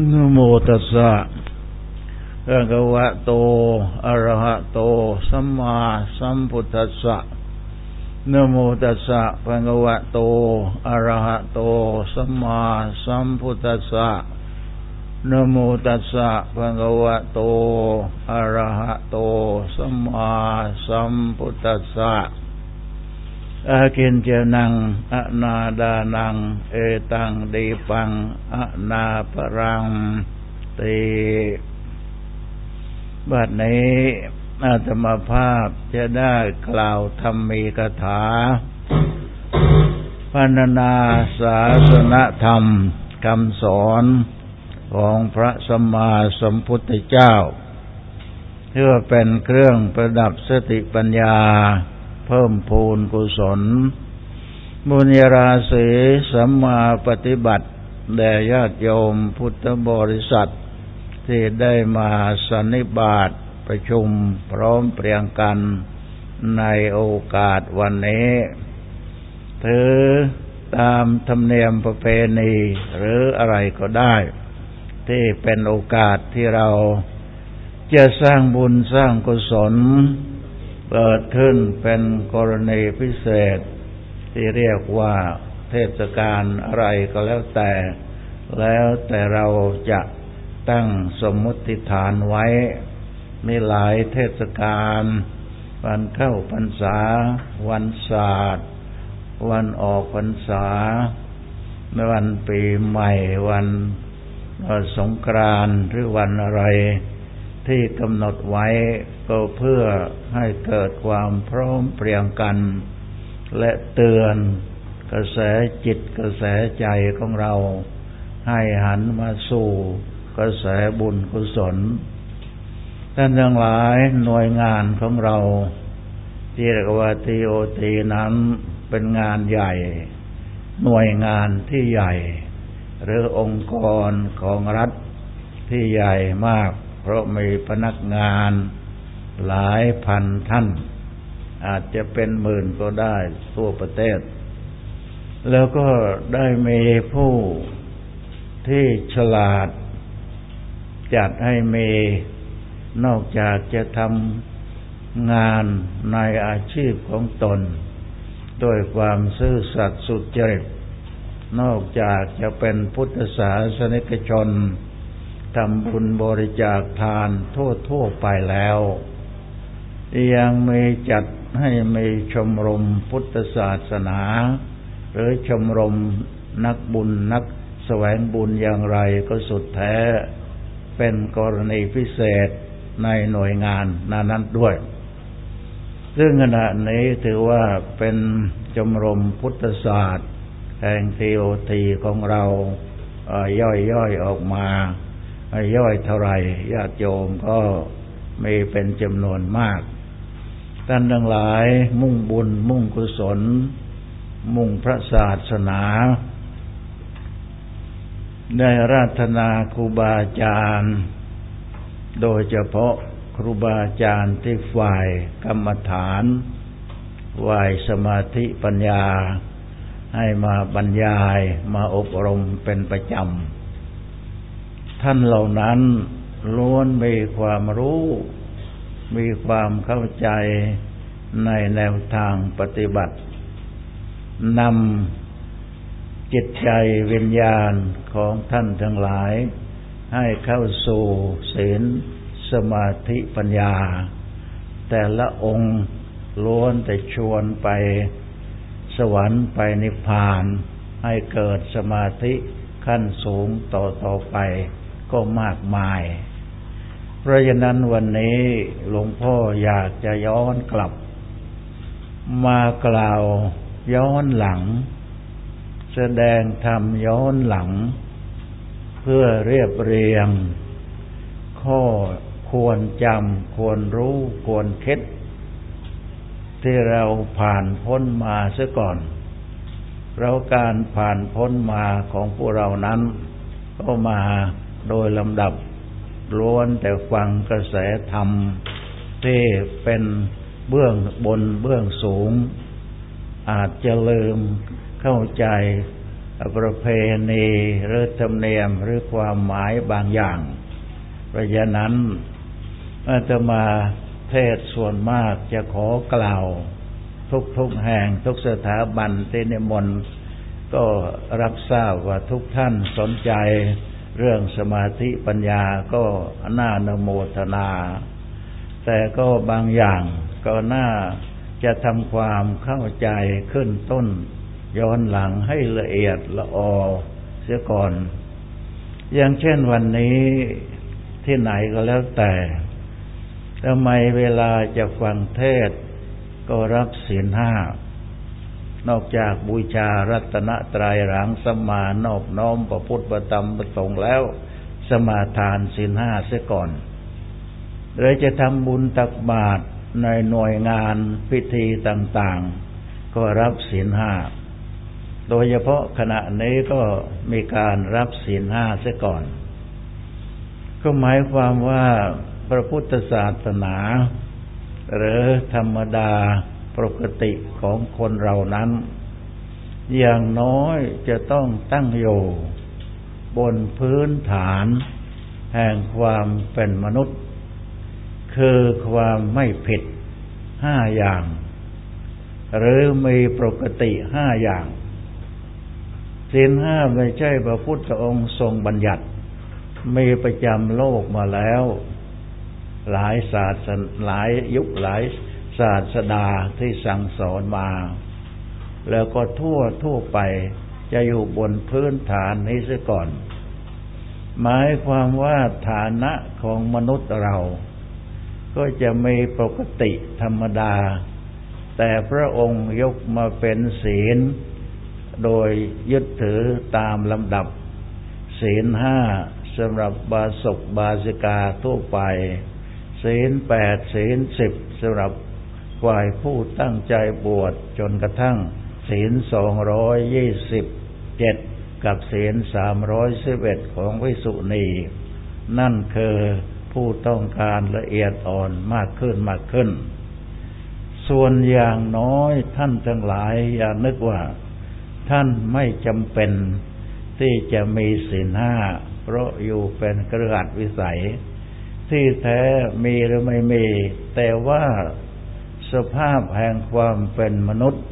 นโมตัสสะภะคะวะโต อะระหะโต สัมมาสัมพุทธัสสะนโมตัสสะภะคะวะโต อะระหะโต สัมมาสัมพุทธัสสะนโมตัสสะภะคะวะโต อะระหะโต สัมมาสัมพุทธัสสะ อากินเจนังอนาดานัง เอตังดีปังอนาปรังตีบัดนี้อาตมาภาพจะได้กล่าวธรรมมีคาถาพันนาศาสนธรรมคำสอนของพระสัมมาสัมพุทธเจ้า เพื่อเป็นเครื่องประดับสติปัญญา เพิ่มพูนกุศล บุญญราศีสัมมาปฏิบัติแด่ญาติโยมพุทธบริษัท ที่ได้มาสันนิบาตประชุมพร้อมเปรียงกันในโอกาสวันนี้ ถือตามธรรมเนียมประเพณีหรืออะไรก็ได้ ที่เป็นโอกาสที่เราจะสร้างบุญสร้างกุศล เกิดขึ้นเป็นกรณีพิเศษ ที่เรียกว่าเทศกาลอะไรก็แล้วแต่ แล้วแต่เราจะตั้งสมมติฐานไว้ มีหลายเทศกาลวันเข้าพรรษา วันศาสตร์ วันออกพรรษา วันปีใหม่ วันสงกรานต์หรือวันอะไร ที่กำหนดไว้ก็เพื่อให้เกิดความพร้อมเพรียงกัน และเตือนกระแสจิตกระแสใจของเรา ให้หันมาสู่กระแสบุญกุศลท่านทั้งหลายหน่วยงานของเรา ที่เรียกว่าทีโอทีนั้นเป็นงานใหญ่ หน่วยงานที่ใหญ่ หรือองค์กรของรัฐที่ใหญ่มาก เพราะมีพนักงานหลายพันท่าน อาจจะเป็นหมื่นก็ได้ทั่วประเทศ แล้วก็ได้มีผู้ที่ฉลาด จัดให้มีนอกจากจะทำงานในอาชีพของตนโดยความซื่อสัตย์สุจริตนอกจากจะเป็นพุทธศาสนิกชน ทำบุญบริจาคทานทั่วทั่วไปแล้ว ยังมีจัดให้มีชมรมพุทธศาสนา หรือชมรมนักบุญนักแสวงบุญอย่างไรก็สุดแท้ เป็นกรณีพิเศษในหน่วยงานนานั้นด้วย ซึ่งขณะนี้ถือว่าเป็นชมรมพุทธศาสตร์แห่งทีโอทีของเราย่อยๆออกมา ย่อยเท่าไรญาติโยมก็มีเป็นจำนวนมาก ท่านทั้งหลายมุ่งบุญมุ่งกุศล มุ่งพระศาสนา ได้ราธนาครูบาอาจารย์ โดยเฉพาะครูบาอาจารย์ที่ฝ่ายกรรมฐานฝ่ายสมาธิปัญญา ให้มาบรรยายมาอบรมเป็นประจำ ท่านเหล่านั้นล้วนมีความรู้ มีความเข้าใจในแนวทางปฏิบัตินำจิตใจวิญญาณของท่านทั้งหลาย ให้เข้าสู่ศีลสมาธิปัญญา แต่ละองค์ล้วนแต่ชวนไปสวรรค์ไปนิพพาน ให้เกิดสมาธิขั้นสูงต่อต่อไป ก็มากมาย เพราะฉะนั้นวันนี้หลวงพ่ออยากจะย้อนกลับ มากล่าวย้อนหลัง แสดงธรรมย้อนหลัง เพื่อเรียบเรียง ข้อควรจำควรรู้ควรคิด ที่เราผ่านพ้นมาซะก่อนเราการผ่านพ้นมาของพวกเรานั้น ก็มา โดยลำดับล้วนแต่ฟังกระแสธรรมที่เป็นเบื้องบนเบื้องสูง อาจจะลืมเข้าใจประเพณีหรือธรรมเนียมหรือความหมายบางอย่าง เพราะฉะนั้นอาตมาเทศส่วนมากจะขอกล่าว ทุกทุกแห่งทุกสถาบันที่นิมนต์ก็รับทราบว่าทุกท่านสนใจ เรื่องสมาธิปัญญาก็น่านโมทนา แต่ก็บางอย่างก็น่าจะทำความเข้าใจขึ้นต้น ย้อนหลังให้ละเอียดละออเสียก่อน อย่างเช่นวันนี้ที่ไหนก็แล้วแต่ทำไมเวลาจะฟังเทศก็รับศีลห้า นอกจากบูชารัตนตรัยรังสมานอบน้อมประพุทธประธรรมประสงค์แล้ว สมาทานศีลห้าเสียก่อนหรือจะทำบุญตักบาตรในหน่วยงานพิธีต่างๆ ก็รับศีลห้า โดยเฉพาะขณะนี้ก็มีการรับศีลห้าเสียก่อน ก็หมายความว่าพระพุทธศาสนา หรือธรรมดา ปกติของคนเรานั้น อย่างน้อยจะต้องตั้งอยู่บนพื้นฐานแห่งความเป็นมนุษย์ คือความไม่ผิดห้าอย่าง หรือมีปกติห้าอย่างศีลห้าไม่ใช่พระพุทธองค์ทรงบัญญัติ มีประจำโลกมาแล้ว หลายศาสตร์หลายยุคหลาย ศาสดาที่สั่งสอนมา แล้วก็ทั่วทั่วไปจะอยู่บนพื้นฐานนี้ซะก่อน หมายความว่าฐานะของมนุษย์เรา ก็จะมีปกติธรรมดา แต่พระองค์ยกมาเป็นศีล โดยยึดถือตามลำดับ ศีลห้าสำหรับบาศกบาสิกาทั่วไป ศีลแปดศีลสิบสำหรับ ฝ่ายผู้ตั้งใจบวชจนกระทั่งศีลสองร้อยยี่สิบเจ็ดกับศีลสามร้อยสิบเอ็ดของวิสุณี นั่นคือผู้ต้องการละเอียดอ่อนมากขึ้นมากขึ้น ส่วนอย่างน้อยท่านทั้งหลายอย่านึกว่า ท่านไม่จำเป็นที่จะมีศีลห้าเพราะอยู่เป็นกระหัดวิสัย ที่แท้มีหรือไม่มี แต่ว่า สภาพแห่งความเป็นมนุษย์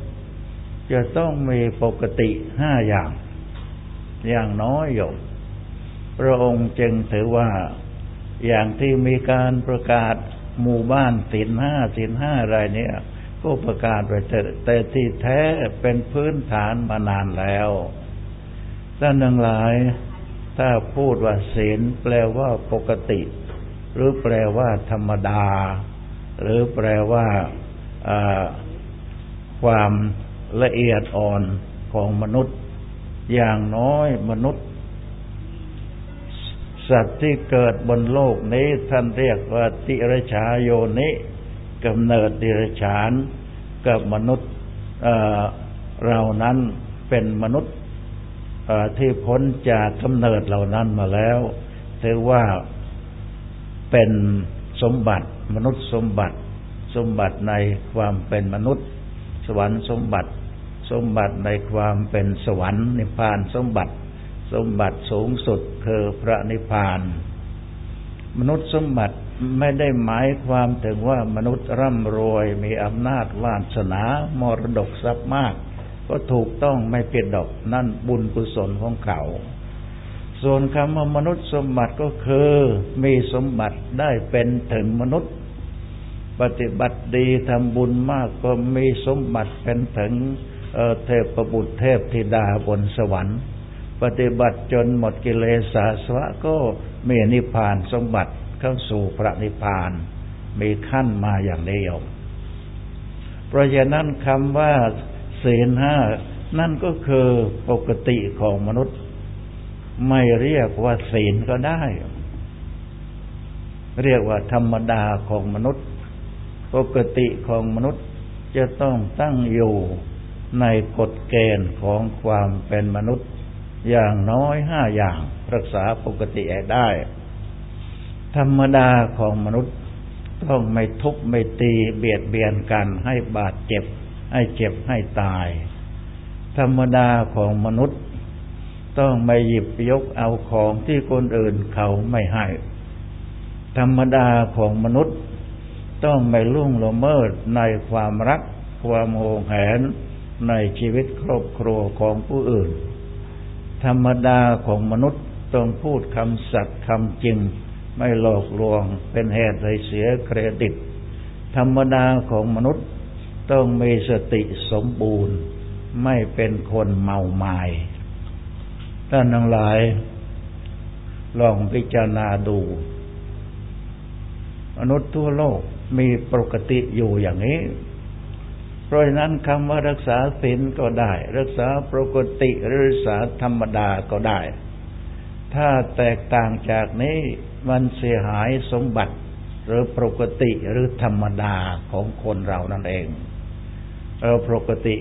จะต้องมีปกติห้าอย่าง อย่างน้อยอยู่พระองค์จึงถือว่าอย่างที่มีการประกาศหมู่บ้านสินห้าสินห้าอะไรเนี่ยก็ประกาศไปแต่ที่แท้เป็นพื้นฐานมานานแล้วท่านทั้งหลาย ถ้าพูดว่าศีลแปลว่าปกติ หรือแปลว่าธรรมดา หรือแปลว่า ความละเอียดอ่อนของมนุษย์ อย่างน้อยมนุษย์ สัตว์ที่เกิดบนโลกนี้ท่านเรียกว่าติรชาโยนิกำเนิดติรชานกับมนุษย์เรานั้นเป็นมนุษย์ที่พ้นจากกำเนิดเหล่านั้นมาแล้วถือว่าเป็นสมบัติมนุษย์สมบัติ สมบัติในความเป็นมนุษย์ สวรรค์สมบัติ สมบัติในความเป็นสวรรค์นิพพานสมบัติ สมบัติสูงสุดคือพระนิพพาน มนุษย์สมบัติไม่ได้หมายความถึงว่ามนุษย์ร่ำรวยมีอำนาจวาสนามรดกทรัพย์มาก ก็ถูกต้องไม่เปลี่ยนดอกนั่นบุญกุศลของเขาส่วนคำว่ามนุษย์สมบัติก็คือมีสมบัติได้เป็นถึงมนุษย์ ปฏิบัติดีทำบุญมากก็มีสมบัติเป็นถึงเทพประบุตรเทพธิดาบนสวรรค์ ปฏิบัติจนหมดกิเลสาสวะก็มีนิพพานสมบัติเข้าสู่พระนิพพาน มีขั้นมาอย่างเดียวเพราะฉะนั้นคำว่าศีลห้านั่นก็คือปกติของมนุษย์ ไม่เรียกว่าศีลก็ได้ เรียกว่าธรรมดาของมนุษย์ ปกติของมนุษย์จะต้องตั้งอยู่ในกฎเกณฑ์ของความเป็นมนุษย์อย่างน้อยห้าอย่างรักษาปกติได้ ธรรมดาของมนุษย์ต้องไม่ทุบไม่ตีเบียดเบียนกันให้บาดเจ็บ ให้เจ็บให้ตาย ธรรมดาของมนุษย์ ต้องไม่หยิบยกเอาของที่คนอื่นเขาไม่ให้ ธรรมดาของมนุษย์ ต้องไม่ลุ่งละเมิดในความรักความโหงแหนในชีวิตครอบครัวของผู้อื่น ธรรมดาของมนุษย์ต้องพูดคำสัตย์คำจริง ไม่หลอกลวงเป็นเหตุให้เสียเครดิต ธรรมดาของมนุษย์ต้องมีสติสมบูรณ์ ไม่เป็นคนเมาไมา้ท่านทั้งหลาย ลองพิจารณาดู มนุษย์ทั่วโลก มีปกติอยู่อย่างนี้ เพราะฉะนั้นคำว่ารักษาศีลก็ได้ รักษาปกติหรักษาธรรมดาก็ได้ ถ้าแตกต่างจากนี้มันเสียหายสมบัติหรือปกติหรือธรรมดาของคนเรานั่นเองเราปกติ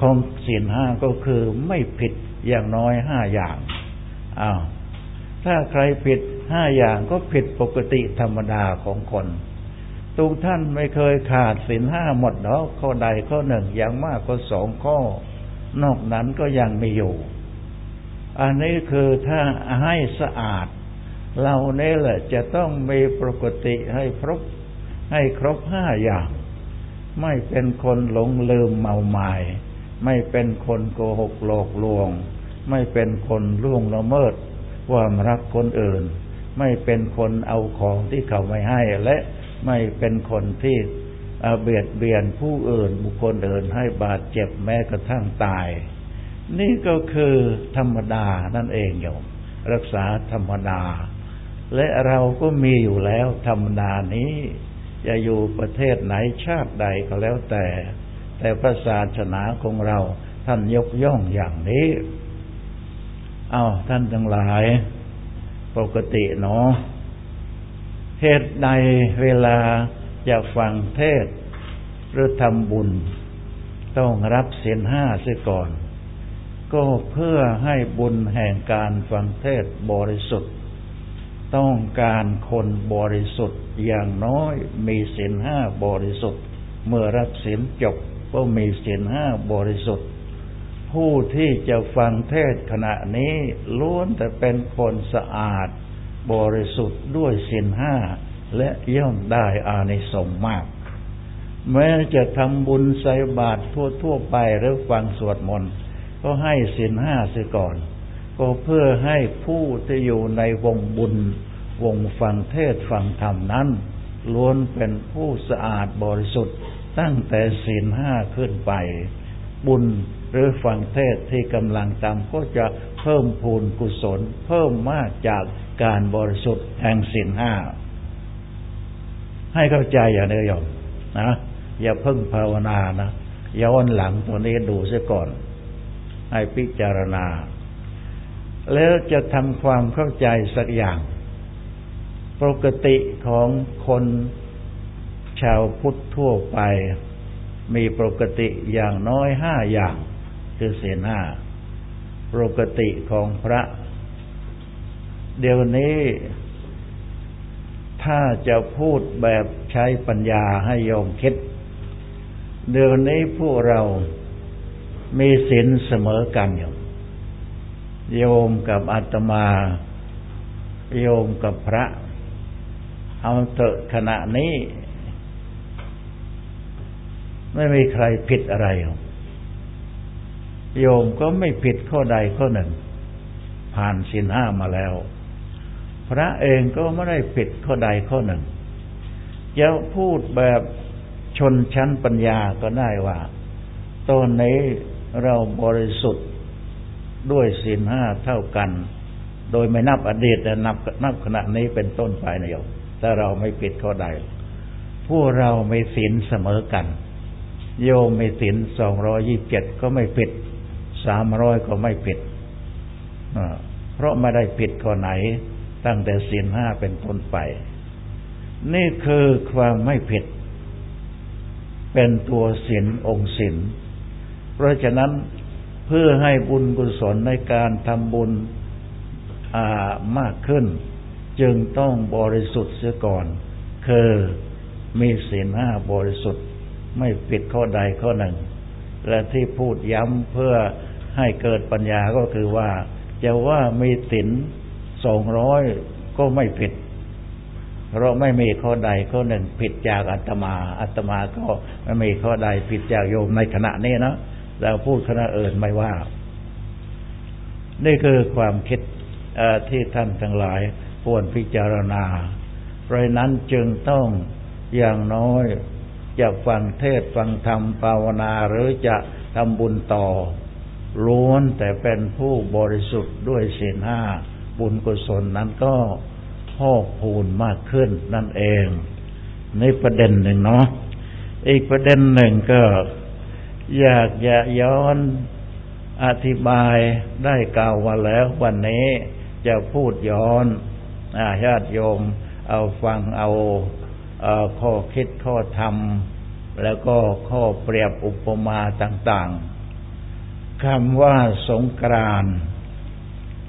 ของศีลห้าก็คือไม่ผิดอย่างน้อยห้าอย่างอ้าวถ้าใครผิดห้าอย่างก็ผิดปกติธรรมดาของคน ทุกท่านไม่เคยขาดศีลห้าหมดหรอกข้อใดข้อหนึ่งอย่างมากก็สองข้อ นอกนั้นก็ยังไม่อยู่ อันนี้คือถ้าให้สะอาด เราเนี่ยแหละจะต้องมีปกติให้ครบให้ครบห้าอย่าง ไม่เป็นคนหลงลืมเมาหมาย ไม่เป็นคนโกหกหลอกลวง ไม่เป็นคนล่วงละเมิดความรักคนอื่น ไม่เป็นคนเอาของที่เขาไม่ให้และ ไม่เป็นคนที่เบียดเบียนผู้อื่นบุคคลอื่นให้บาดเจ็บแม้กระทั่งตาย นี่ก็คือธรรมดานั่นเองโยมรักษาธรรมดา และเราก็มีอยู่แล้วธรรมดานี้จะอยู่ประเทศไหนชาติใดก็แล้วแต่ แต่พระศาสนาของเราท่านยกย่องอย่างนี้ เอาท่านทั้งหลาย ปกติเนาะ เหตุใดเวลาจะฟังเทศหรือทำบุญ ต้องรับเสียนห้าเสียก่อน ก็เพื่อให้บุญแห่งการฟังเทศบริสุทธิ์ ต้องการคนบริสุทธิ์อย่างน้อยมีเสียนห้าบริสุทธิ์ เมื่อรับเสียนจบก็มีศีลห้าบริสุทธิ์ ผู้ที่จะฟังเทศขณะนี้ล้วนแต่เป็นคนสะอาด บริสุทธิ์ด้วยศีลห้าและย่อมได้อานิสงส์มาก แม้จะทำบุญใส่บาตรทั่วๆไปหรือฟังสวดมนต์ก็ให้ศีลห้าเสียก่อน ก็เพื่อให้ผู้ที่อยู่ในวงบุญ วงฟังเทศฟังธรรมนั้น ล้วนเป็นผู้สะอาดบริสุทธิ์ตั้งแต่ศีลห้าขึ้นไป บุญ หรือฟังเทศที่กำลังทำก็จะเพิ่มพูนกุศล เพิ่มมากจากการบริสุทธิ์แห่งศีลห้าให้เข้าใจอย่างนี้ยอมนะอย่าเพิ่งภาวนานะย้อนหลังตัวนี้ดูเสียก่อน ให้พิจารณา แล้วจะทำความเข้าใจสักอย่าง ปกติของคนชาวพุทธทั่วไป มีปกติอย่างน้อยห้าอย่าง คือเสียห้าปกติของพระ เดี๋ยวนี้ ถ้าจะพูดแบบใช้ปัญญาให้โยมคิด เดี๋ยวนี้พวกเรามีศีลเสมอกันอยู่โยมกับอาตมา โยมกับพระ เอาเถอะขณะนี้ ไม่มีใครผิดอะไร โยมก็ไม่ผิดข้อใดข้อหนึ่ง ผ่านสินห้ามาแล้ว พระเองก็ไม่ได้ผิดข้อใดข้อหนึ่งจะพูดแบบชนชั้นปัญญาก็ได้ว่าตอนนี้เราบริสุทธิ์ด้วยศีลห้าเท่ากัน โดยไม่นับอดีตแต่นับนับขณะนี้เป็นต้นไปนะโยมถ้าเราไม่ผิดข้อใด พวกเราไม่ศีลเสมอกัน โยมไม่สินสองร้อยี่บเจ็ดก็ไม่ผิด สามร้อยก็ไม่ผิดเพราะไม่ได้ผิดข้อไหน ตั้งแต่สินห้าเป็นต้นไป นี่คือความไม่ผิด เป็นตัวศีลองค์ศีลเพราะฉะนั้นเพื่อให้บุญกุศลในการทำบุญมากขึ้น จึงต้องบริสุทธิ์เสียก่อน คือมีศีลห้าบริสุทธิ์ ไม่ผิดข้อใดข้อหนึ่ง และที่พูดย้ำเพื่อ ให้เกิดปัญญาก็คือว่าจะว่ามีสินสองร้อยก็ไม่ผิด เพราะไม่มีข้อใดข้อหนึ่งผิดจากอัตมาอัตมาก็ไม่มีข้อใดผิดจากโยมในขณะนี้นะเราพูดคณะอื่นไม่ว่า นี่คือความคิดที่ท่านทั้งหลายควรพิจารณา เพราะนั้นจึงต้องอย่างน้อยจะฟังเทศฟังธรรมภาวนาหรือจะทำบุญต่อ ล้วนแต่เป็นผู้บริสุทธิ์ด้วยศีลห้าบุญกุศลนั้นก็พอกพูนมากขึ้นนั่นเองนี่ประเด็นหนึ่งเนาะอีกประเด็นหนึ่งก็ อยากจะย้อนอธิบายได้กล่าวว่าแล้ววันนี้จะพูดย้อนอาญาติโยม เอาฟังเอาข้อคิดข้อธรรม แล้วก็ข้อเปรียบอุปมาต่าง ๆ คำว่าสงกราน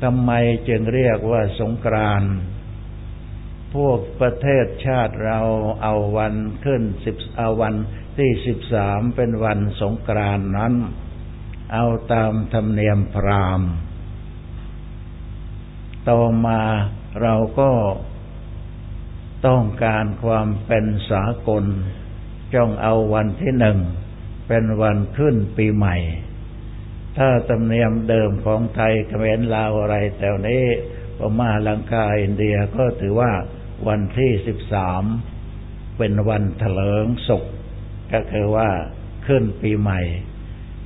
ทำไมจึงเรียกว่าสงกรานพวกประเทศชาติเราเอาวันขึ้นสิบเอาวันที่สิบสามเป็นวันสงกรานนั้น เอาตามธรรมเนียมพราหมณ์ต่อมาเราก็ต้องการความเป็นสากลจ้องเอาวันที่หนึ่งเป็นวันขึ้นปีใหม่ ถ้าธรรมเนียมเดิมของไทยเขมรลาวอะไรแต่นี้พม่าลังกาอินเดียก็ถือว่าวันที่สิบสามเป็นวันเถลิงศกก็คือว่าขึ้นปีใหม่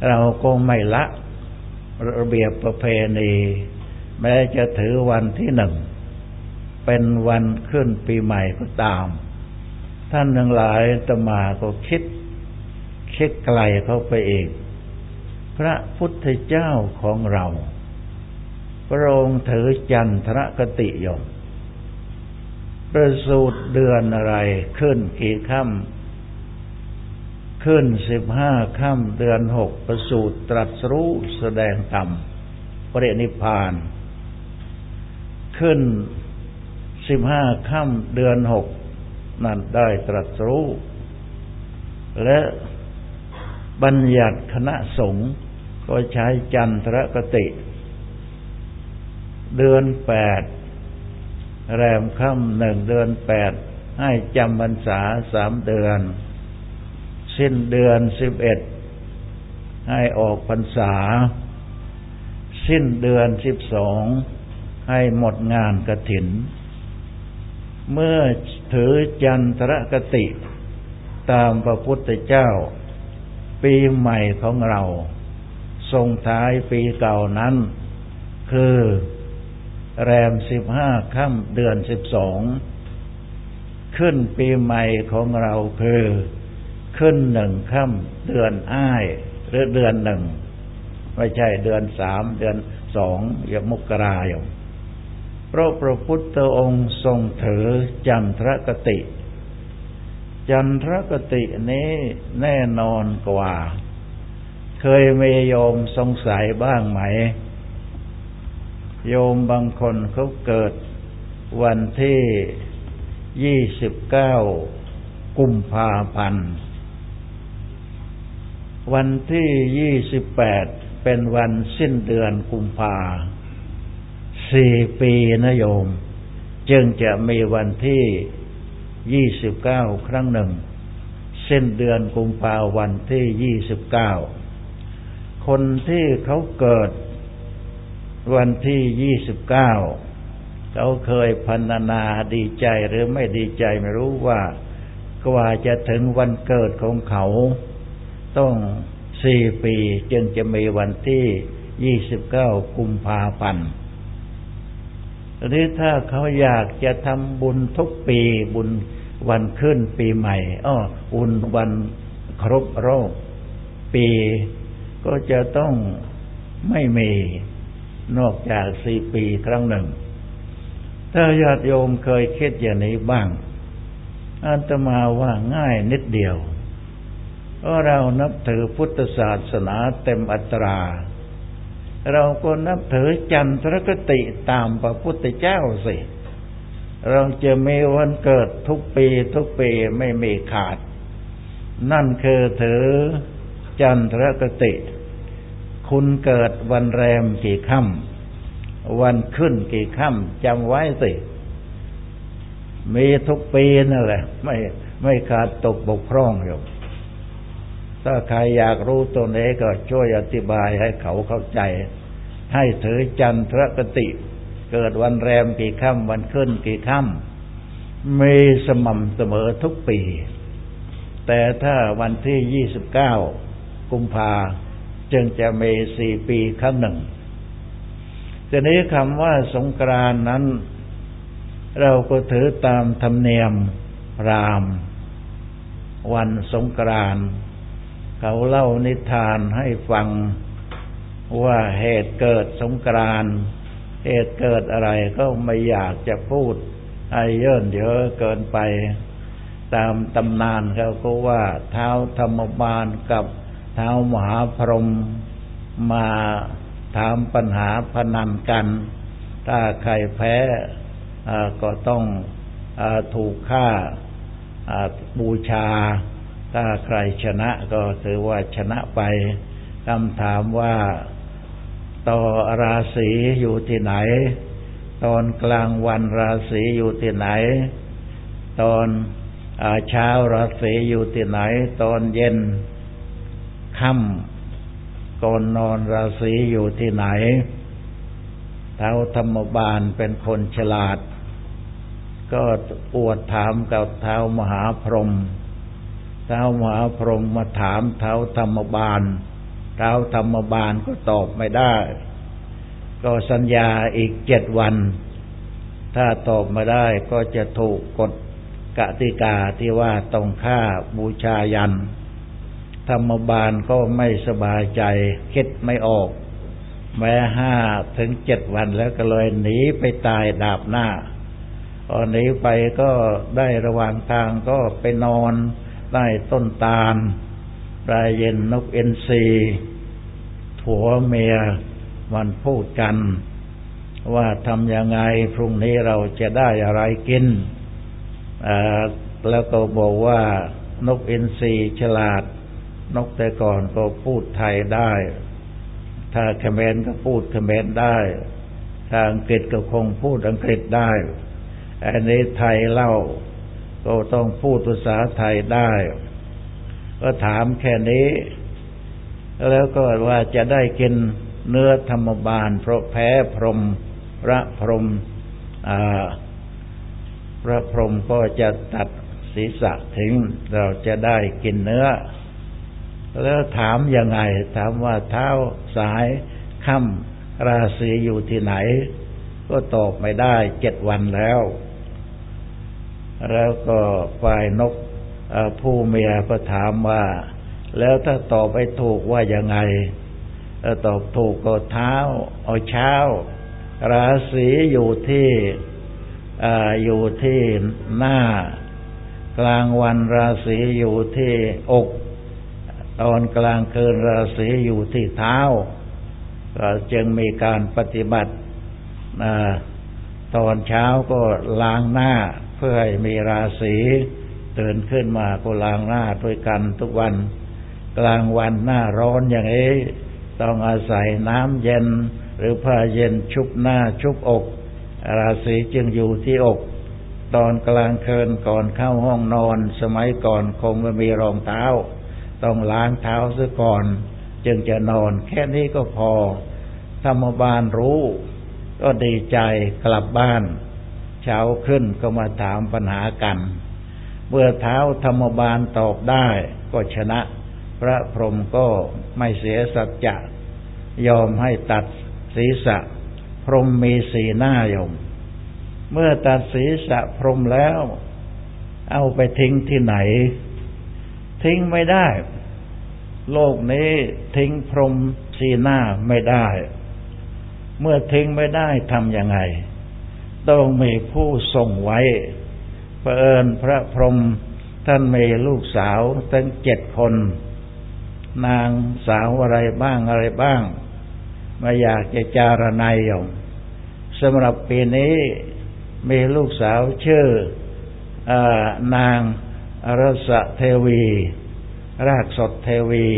เราก็ไม่ละระเบียบประเพณี แม้จะถือวันที่หนึ่ง เป็นวันขึ้นปีใหม่ก็ตาม ท่านทั้งหลายตมาก็คิด คิดไกลเข้าไปอีก พระพุทธเจ้าของเราพระองค์ถือจันทรกติยม ประสูตรเดือนอะไรขึ้นกี่ค่ำขึ้นสิบห้าค่ำเดือนหกประสูตรตรัสรู้แสดงธรรมปรินิพาน ขึ้นสิบห้าค่ำเดือนหกนั่นได้ตรัสรู้ และบัญญัติคณะสงฆ์ ก็ใช้จันทรกติ เดือนแปดแรมค่ำหนึ่งเดือนแปดให้จำพรรษาสามเดือน สิ้นเดือนสิบเอ็ดให้ออกพรรษา สิ้นเดือนสิบสองให้หมดงานกระถิน เมื่อถือจันทรกติ ตามพระพุทธเจ้า ปีใหม่ของเรา ส่งท้ายปีเก่านั้น คือแรมสิบห้าค่ำเดือนสิบสอง ขึ้นปีใหม่ของเราคือ ขึ้นหนึ่งค่ำเดือนอ้าย หรือเดือนหนึ่ง ไม่ใช่เดือนสามเดือนสองอย่ามกราอยู่เพราะพระพุทธองค์ทรงถือจันทรกติ จันทรกตินี้แน่นอนกว่า เคยมีโยมสงสัยบ้างไหม โยมบางคนเขาเกิดวันที่ยี่สิบเก้ากุมภาพันธ์ วันที่ยี่สิบแปดเป็นวันสิ้นเดือนกุมภาสี่ปีนะโยม จึงจะมีวันที่ยี่สิบเก้าครั้งหนึ่ง สิ้นเดือนกุมภาวันที่ยี่สิบเก้า คนที่เขาเกิดวันที่ยี่สิบเก้าเขาเคยพันนาดีใจหรือไม่ดีใจไม่รู้ว่ากว่าจะถึงวันเกิดของเขา ต้องสี่ปีจึงจะมีวันที่ยี่สิบเก้ากุมภาพันธ์หรือถ้าเขาอยากจะทำบุญทุกปีบุญวันขึ้นปีใหม่อ้อบุญวันครบรอบปี ก็จะต้องไม่มีนอกจากสี่ปีครั้งหนึ่ง ถ้าญาติโยมเคยคิดอย่างนี้บ้างอาตมาว่าง่ายนิดเดียวเพราะเรานับถือพุทธศาสนาเต็มอัตรา เราก็นับถือจันทรคติตามพระพุทธเจ้าสิ เราจะมีวันเกิดทุกปีทุกปีไม่มีขาด นั่นคือถือจันทรคติ คุณเกิดวันแรมกี่ค่ำวันขึ้นกี่ค่ำจำไว้สิ มีทุกปีนั่นแหละ ไม่ไม่ขาดตกบกพร่องอยู่ถ้าใครอยากรู้ตัวนี้ก็ช่วยอธิบายให้เขาเข้าใจ ให้ถือจันทรกติ เกิดวันแรมกี่ค่ำวันขึ้นกี่ค่ำมีสม่ำเสมอทุกปี แต่ถ้าวันที่ยี่สิบเก้ากุมภา จึงจะมีสี่ปีครั้งหนึ่งทีนี้คำว่าสงกรานนั้น เราก็ถือตามธรรมเนียมราม วันสงกรานเขาเล่านิทานให้ฟังว่าเหตุเกิดสงกรานเหตุเกิดอะไรก็ไม่อยากจะพูดไอเยินเยอะเกินไป ตามตำนานเขาก็ว่าเท้าธรรมบาลกับ ท้ามหาพรหมมาถามปัญหาพนันกัน ถ้าใครแพ้ก็ต้องอถูกฆ่าบูชา ถ้าใครชนะก็ถือว่าชนะไปคำถามว่าต่อราศีอยู่ที่ไหน ตอนกลางวันราศีอยู่ที่ไหน ตอนเช้าราศีอยู่ที่ไหน ตอนเย็น ค่ำก่อนนอนราศีอยู่ที่ไหนเท้าธรรมบาลเป็นคนฉลาด ก็อวดถามกับเท้ามหาพรหมเท้ามหาพรหมมาถามเท้าธรรมบาลเท้าธรรมบาลก็ตอบไม่ได้ ก็สัญญาอีกเจ็ดวัน ถ้าตอบมาได้ก็จะถูกกฎกติกาที่ว่าต้องฆ่าบูชายัน ธรรมบาลก็ไม่สบายใจ คิดไม่ออก แม้ห้าถึงเจ็ดวันแล้วก็เลยหนีไปตายดาบหน้าพอหนีไปก็ได้ระหว่างทางก็ไปนอนได้ต้นตาลรายเย็นนกเอ็นซีผัวเมียมันพูดกัน ว่าทำยังไงพรุ่งนี้เราจะได้อะไรกิน แล้วก็บอกว่านกเอ็นซีฉลาด นกแต่ก่อนก็พูดไทยได้ ถ้าเขมรก็พูดเขมรได้ ถ้าอังกฤษก็คงพูดอังกฤษได้ อันนี้ไทยเล่า ก็ต้องพูดภาษาไทยได้ ก็ถามแค่นี้ แล้วก็ว่าจะได้กินเนื้อธรรมบาล เพราะแพ้พรมพระพรมพระพรมก็จะตัดศีรษะทิ้งเราจะได้กินเนื้อ แล้วถามยังไง ถามว่าเท้าสายค่ำราศีอยู่ที่ไหน ก็ตอบไม่ได้เจ็ดวันแล้ว แล้วก็ฝ่ายนกผู้เมียก็ถามว่า แล้วถ้าตอบไปถูกว่ายังไงตอบถูกก็เท้าเอาเช้า ราศีอยู่ที่อยู่ที่หน้า กลางวันราศีอยู่ที่อก ตอนกลางคืนราศีอยู่ที่เท้าก็จึงมีการปฏิบัติตอนเช้าก็ล้างหน้าเพื่อให้มีราศีตื่นขึ้นมาก็ล้างหน้าด้วยกันทุกวัน กลางวันหน้าร้อนอย่างนี้ต้องอาศัยน้ำเย็น หรือผ้าเย็นชุบหน้าชุบอก ราศีจึงอยู่ที่อก ตอนกลางคืนก่อนเข้าห้องนอน สมัยก่อนคงไม่มีรองเท้า ต้องล้างเท้าซะก่อน จึงจะนอน แค่นี้ก็พอธรรมบาลรู้ ก็ดีใจกลับบ้าน เช้าขึ้นก็มาถามปัญหากัน เมื่อเท้าธรรมบาลตอบได้ก็ชนะ พระพรหมก็ไม่เสียสัจจะยอมให้ตัดศีรษะ พรหมมีสีหน้ายม เมื่อตัดศีรษะพรหมแล้ว เอาไปทิ้งที่ไหน ทิ้งไม่ได้ โลกนี้ทิ้งพรมสีหน้าไม่ได้ เมื่อทิ้งไม่ได้ทำยังไง ต้องมีผู้ส่งไว้เผอิญพระพรหมท่านมีลูกสาวตั้งเจ็ดคน นางสาวอะไรบ้างอะไรบ้างมาอยากจะจารณัยอยู่สำหรับปีนี้มีลูกสาวชื่อนางรสเทวี รากสดเทวี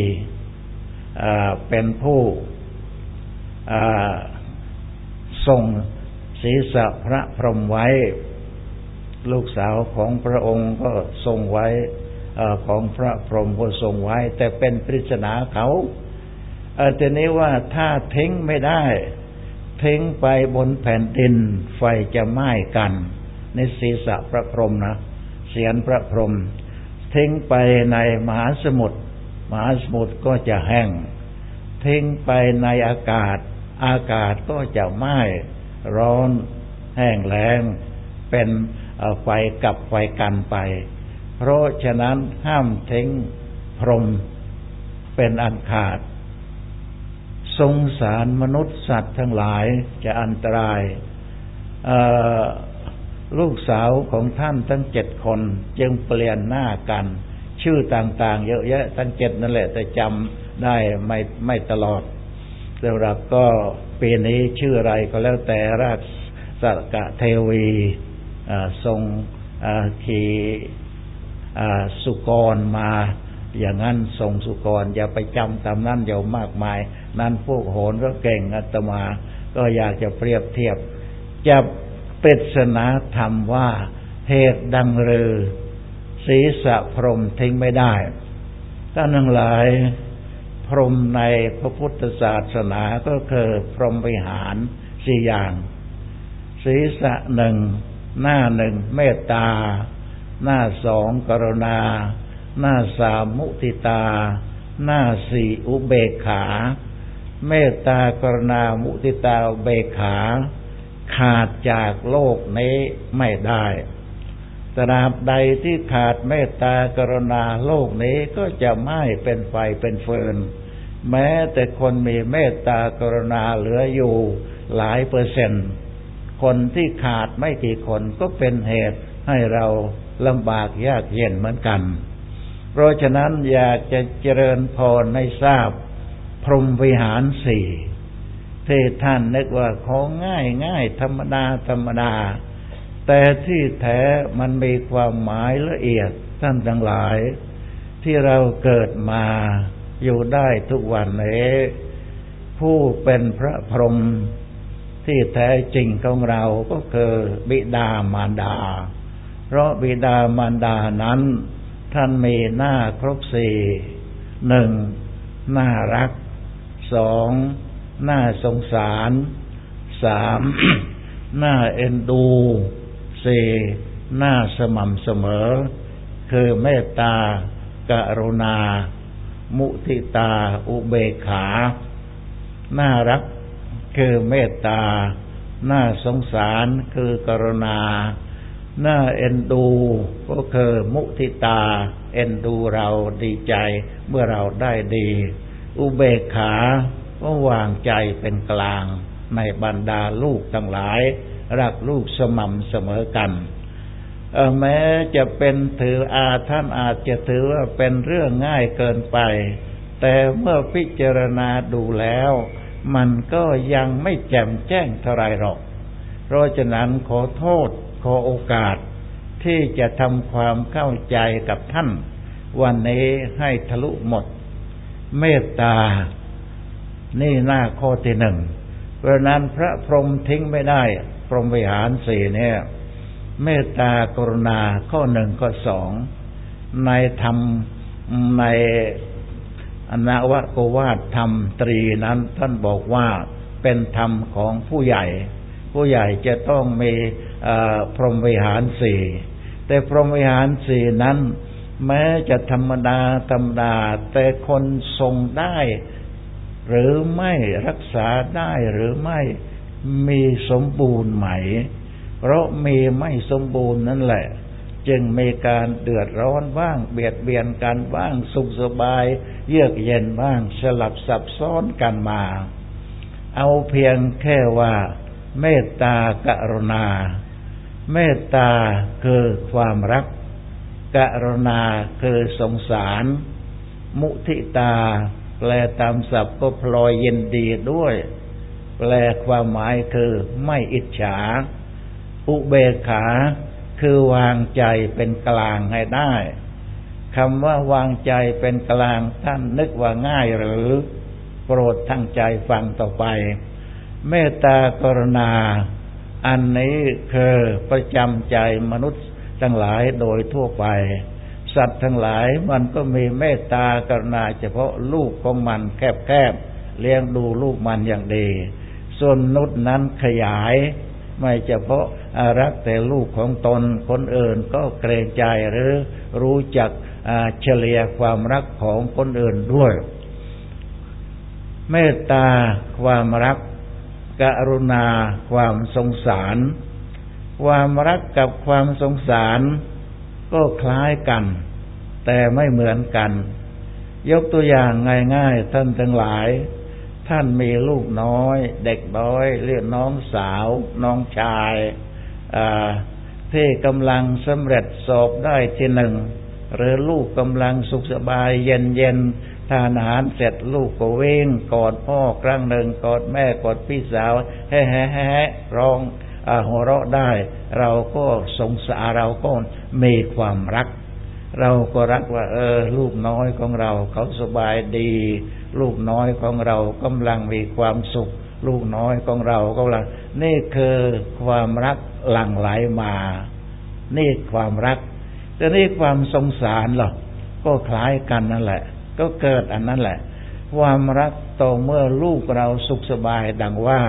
เป็นผู้ทรงศีรษะพระพรหมไว้ ลูกสาวของพระองค์ก็ทรงไว้ของพระพรหมก็ทรงไว้ แต่เป็นปริศนาเขาเออทีนี้ว่าถ้าทิ้งไม่ได้ ทิ้งไปบนแผ่นดิน ไฟจะไหม้กันในศีรษะพระพรหมนะเสียนพระพรหม ทิ้งไปในมหาสมุทรมหาสมุทรก็จะแห้งทิ้งไปในอากาศ อากาศก็จะไหม้ร้อน แห้งแล้งเป็นไฟกับไฟกันไป เพราะฉะนั้นห้ามทิ้งพรมเป็นอันขาด สงสารมนุษย์สัตว์ทั้งหลายจะอันตราย ลูกสาวของท่านทั้งเจ็ดคนจึงเปลี่ยนหน้ากัน ชื่อต่างๆ เยอะแยะทั้งเจ็ดนั่นแหละแต่จำได้ไม่ไม่ตลอดสำหรับก็ปีนี้ชื่ออะไรก็แล้วแต่ราชสกะเทวีทรงขี่สุกรมา อย่างนั้นทรงสุกร อย่าไปจำตามนั้นเดี๋ยวมากมาย นั้นพวกโหนก็เก่งอัตมา ก็อยากจะเปรียบเทียบจะ ปริศนาธรรมว่าเหตุดังเรือศีรษะพรมทิ้งไม่ได้ท่านทั้งหลายพรมในพระพุทธศาสนาก็คือพรมวิหารสี่อย่าง ศีรษะหนึ่ง หน้าหนึ่งเมตตา หน้าสองกรุณา หน้าสามมุติตา หน้าสี่อุเบกขา เมตตากรณามุติตาอุเบกขา ขาดจากโลกนี้ไม่ได้ตราบใดที่ขาดเมตตากรณาโลกนี้ก็จะไม่เป็นไฟเป็นเฟืน แม้แต่คนมีเมตตากรณาเหลืออยู่หลายเปอร์เซ็นต์ คนที่ขาดไม่กี่คนก็เป็นเหตุให้เราลำบากยากเย็นเหมือนกัน เพราะฉะนั้นอยากจะเจริญพรในทราบ พรหมวิหารสี่ ที่ท่านนึกว่าของง่ายง่ายธรรมดาธรรมดา แต่ที่แท้มันมีความหมายละเอียดท่านทั้งหลาย ที่เราเกิดมาอยู่ได้ทุกวันนี้ผู้เป็นพระพรหมที่แท้จริงของเราก็คือบิดามารดา เพราะบิดามารดานั้น ท่านมีหน้าครบสี่หนึ่งน่ารักสอง น่าสงสารสามน่าเอ็นดูสี่น่าสม่ำเสมอ คือเมตตากรุณา มุทิตา อุเบกขา น่ารักคือเมตตา น่าสงสารคือกรุณา น่าเอ็นดู ก็คือมุทิตา เอ็นดูเราดีใจเมื่อเราได้ดี อุเบกขา ก็วางใจเป็นกลางในบรรดาลูกทั้งหลาย รักลูกสม่ำเสมอกันแม้จะเป็นถืออาท่านอาจจะถือว่าเป็นเรื่องง่ายเกินไป แต่เมื่อพิจารณาดูแล้ว มันก็ยังไม่แจ่มแจ้งเท่าไรหรอก เพราะฉะนั้นขอโทษขอโอกาสที่จะทำความเข้าใจกับท่าน วันนี้ให้ทะลุหมด เมตตา นี่หน้าข้อที่หนึ่ง เพราะนั้นพระพรหมทิ้งไม่ได้ พรหมวิหารสี่เนี่ย เมตตากรุณาข้อหนึ่งข้อสองในธรรมในอนาวโกวาทธรรมตรีนั้นท่านบอกว่าเป็นธรรมของผู้ใหญ่ ผู้ใหญ่จะต้องมีพรหมวิหารสี่แต่พรหมวิหารสี่นั้น แม้จะธรรมดาธรรมดา แต่คนทรงได้ หรือไม่รักษาได้หรือไม่มีสมบูรณ์ไหม เพราะมีไม่สมบูรณ์นั่นแหละ จึงมีการเดือดร้อนบ้าง เบียดเบียนกันบ้างสุขสบาย เยือกเย็นบ้างสลับซับซ้อนกันมา เอาเพียงแค่ว่า เมตตากรุณา เมตตาคือความรัก กรุณาคือสงสาร มุทิตา แปลตามศัพท์ก็พลอยเยินดีด้วย แปลความหมายคือไม่อิจฉา อุเบกขาคือวางใจเป็นกลางให้ได้คำว่าวางใจเป็นกลางท่านนึกว่าง่ายหรือโปรดทั้งใจฟังต่อไป เมตตากรณา อันนี้คือประจำใจมนุษย์ทั้งหลายโดยทั่วไป สัตว์ทั้งหลายมันก็มีเมตตากรุณาเฉพาะลูกของมันแคบๆเลี้ยงดูลูกมันอย่างดี ส่วนนุษย์นั้นขยาย ไม่เฉพาะรักแต่ลูกของตนคนอื่นก็เกรงใจหรือรู้จักเฉลี่ยความรักของคนอื่นด้วย เมตตาความรัก กรุณาความสงสาร ความรักกับความสงสาร ก็คล้ายกัน แต่ไม่เหมือนกัน ยกตัวอย่างง่ายๆท่านทั้งหลาย ท่านมีลูกน้อย เด็กน้อย เรียกน้องสาว น้องชายที่กำลังสำเร็จสอบได้ที่หนึ่ง หรือลูกกำลังสุขสบาย เย็นเย็นทานอาหารเสร็จลูกก็เว้งกอดพ่อครั้งหนึ่งกอดแม่กอดพี่สาวแฮ่แฮ่แฮ่ร้อง หัวเราะได้ เราก็สงสารเราก็มีความรัก เราก็รักว่า เออ ลูกน้อยของเราเขาสบายดี ลูกน้อยของเรากำลังมีความสุข ลูกน้อยของเรากำลัง นี่คือความรักหลั่งไหลมา นี่ความรักแต่นี่ความสงสารหรอก็คล้ายกันนั่นแหละ ก็เกิดอันนั้นแหละ ความรักต่อเมื่อลูกเราสุขสบายดังว่า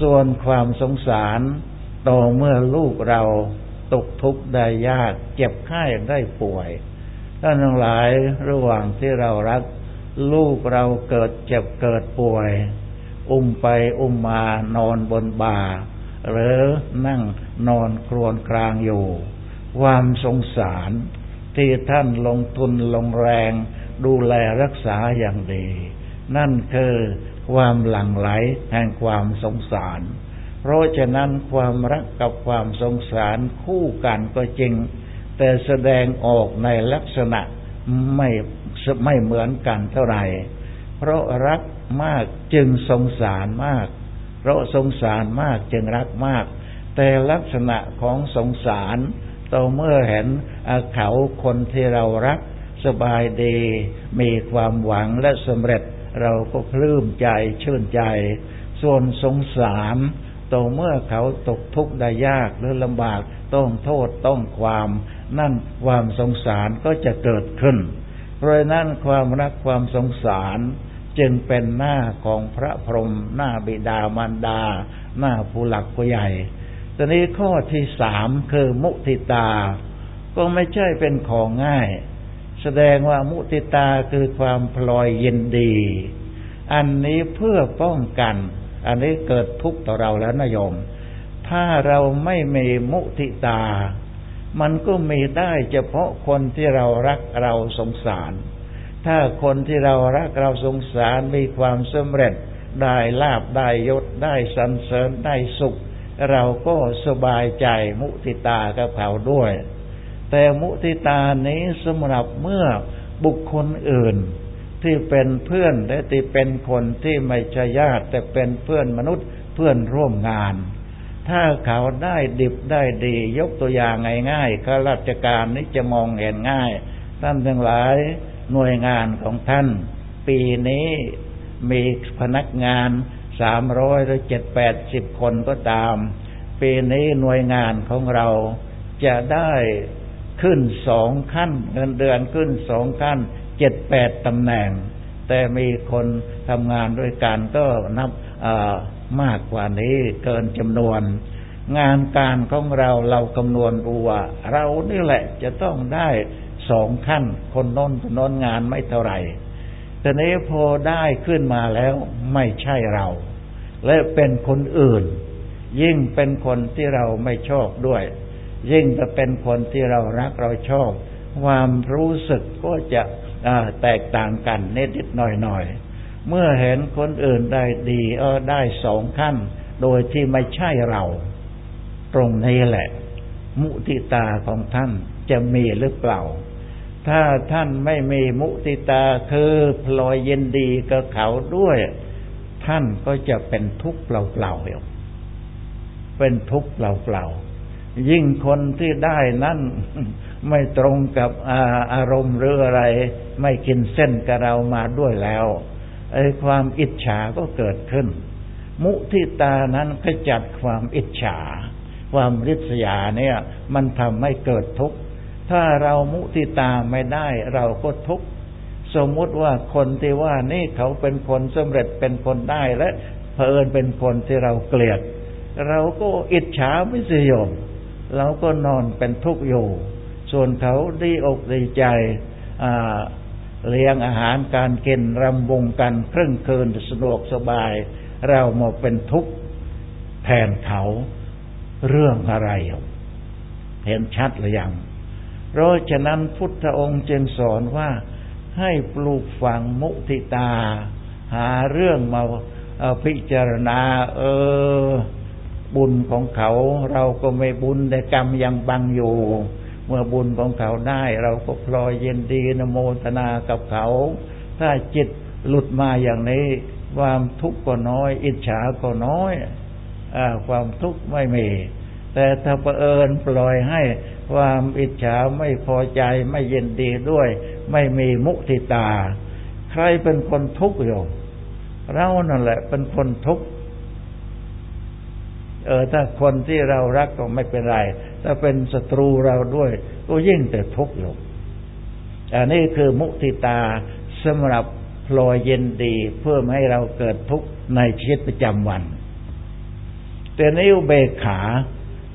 ส่วนความสงสารต่อเมื่อลูกเราตกทุกข์ได้ยาก เจ็บไข้ได้ป่วยท่านทั้งหลายระหว่างที่เรารัก ลูกเราเกิดเจ็บเกิดป่วย อุ้มไปอุ้มมานอนบนบ่า หรือนั่งนอนครวนครางอยู่ ความสงสารที่ท่านลงทุนลงแรง ดูแลรักษาอย่างดี นั่นคือความหลั่งไหลแห่งความสงสาร เพราะฉะนั้นความรักกับความสงสารคู่กันก็จริง แต่แสดงออกในลักษณะไม่ไม่เหมือนกันเท่าไหร่ เพราะรักมากจึงสงสารมาก เพราะสงสารมากจึงรักมาก แต่ลักษณะของสงสารต่อเมื่อเห็นเขาคนที่เรารักสบายดี มีความหวังและสำเร็จ เราก็พลื้มใจชื่นใจ ส่วนสงสารต่อเมื่อเขาตกทุกข์ได้ยากหรือลำบากต้องโทษต้องความ นั่นความสงสารก็จะเกิดขึ้น เพราะนั้นความรักความสงสารจึงเป็นหน้าของพระพรหมหน้าบิดามารดา หน้าผู้หลักผู้ใหญ่ตอนนี้ข้อที่สามคือมุทิตา ก็ไม่ใช่เป็นของง่าย แสดงว่ามุติตาคือความพลอยยินดี อันนี้เพื่อป้องกัน อันนี้เกิดทุกข์ต่อเราแล้วนโยม ถ้าเราไม่มีมุติตา มันก็มีได้เฉพาะคนที่เรารักเราสงสาร ถ้าคนที่เรารักเราสงสารมีความสำเร็จ ได้ลาบได้ยศได้สรรเสริญได้สุข เราก็สบายใจมุติตากับเขาด้วย แต่มุติตานี้สำหรับเมื่อบุคคลอื่น ที่เป็นเพื่อนและที่เป็นคนที่ไม่ใช่ญาติ แต่เป็นเพื่อนมนุษย์เพื่อนร่วมงาน ถ้าเขาได้ดิบได้ดี ยกตัวอย่างง่ายๆข้าราชการนี้จะมองเห็นง่าย ท่านทั้งหลายหน่วยงานของท่าน ปีนี้มีพนักงานสามร้อยหรือเจ็ดแปดสิบคนก็ตาม ปีนี้หน่วยงานของเราจะได้ ขึ้นสองขั้น เงินเดือนขึ้นสองขั้นเจ็ดแปดตำแหน่ง แต่มีคนทำงานด้วยกันก็นับมากกว่านี้เกินจำนวน งานการของเราเราคำนวณดูว่า เรานี่แหละจะต้องได้สองขั้น คนน้นคนน้นงานไม่เท่าไหร่แต่นี้พอได้ขึ้นมาแล้วไม่ใช่เรา และเป็นคนอื่น ยิ่งเป็นคนที่เราไม่ชอบด้วย ยิ่งจะเป็นคนที่เรารักเราชอบ ความรู้สึกก็จะแตกต่างกันนิดๆหน่อยๆ เมื่อเห็นคนอื่นได้ดีเออได้สองขั้น โดยที่ไม่ใช่เรา ตรงนี้แหละ มุติตาของท่านจะมีหรือเปล่า ถ้าท่านไม่มีมุติตาคือพลอยเย็นดีกับเขาด้วย ท่านก็จะเป็นทุกข์เปล่าๆเป็นทุกข์เปล่าๆ ยิ่งคนที่ได้นั้นไม่ตรงกับอาอารมณ์หรืออะไร ไม่กินเส้นกับเรามาด้วยแล้วไอ้ความอิจฉาก็เกิดขึ้น มุทิตานั้นขจัดความอิจฉา ความริษยาเนี่ย มันทำให้เกิดทุกข์ ถ้าเรามุทิตาไม่ได้เราก็ทุกข์ สมมติว่าคนที่ว่านี่เขาเป็นคนสำเร็จเป็นคนได้และเพอิญเป็นคนที่เราเกลียด เราก็อิจฉาไม่สยม เราก็นอนเป็นทุกข์อยู่ ส่วนเขาดีอกดีใจเลี้ยงอาหารการกินรำวงกันครึ่งคืนสะดวกสบาย เรามาเป็นทุกข์แทนเขาเรื่องอะไร เห็นชัดหรือยังเพราะฉะนั้นพุทธองค์จึงสอนว่าให้ปลูกฝังมุติตา หาเรื่องมาพิจารณา เออ บุญของเขาเราก็ไม่บุญแต่กรรมยังบังอยู่ เมื่อบุญของเขาได้ เราก็พลอยเย็นดีนโมทนากับเขา ถ้าจิตหลุดมาอย่างนี้ ความทุกข์ก็น้อย อิจฉาก็น้อยอความทุกข์ไม่มี แต่ถ้าประเอิญปล่อยให้ความอิจฉาไม่พอใจไม่เย็นดีด้วย ไม่มีมุติตา ใครเป็นคนทุกข์อยู่เรานั่นแหละเป็นคนทุกข์ เออถ้าคนที่เรารักก็ไม่เป็นไร ถ้าเป็นศัตรูเราด้วย ก็ยิ่งแต่ทุกข์อยู่อันนี้คือมุติตาสำหรับพลอยเย็นดีเพื่อให้เราเกิดทุกข์ในชีวิตประจำวันแต่ในอุเบกขา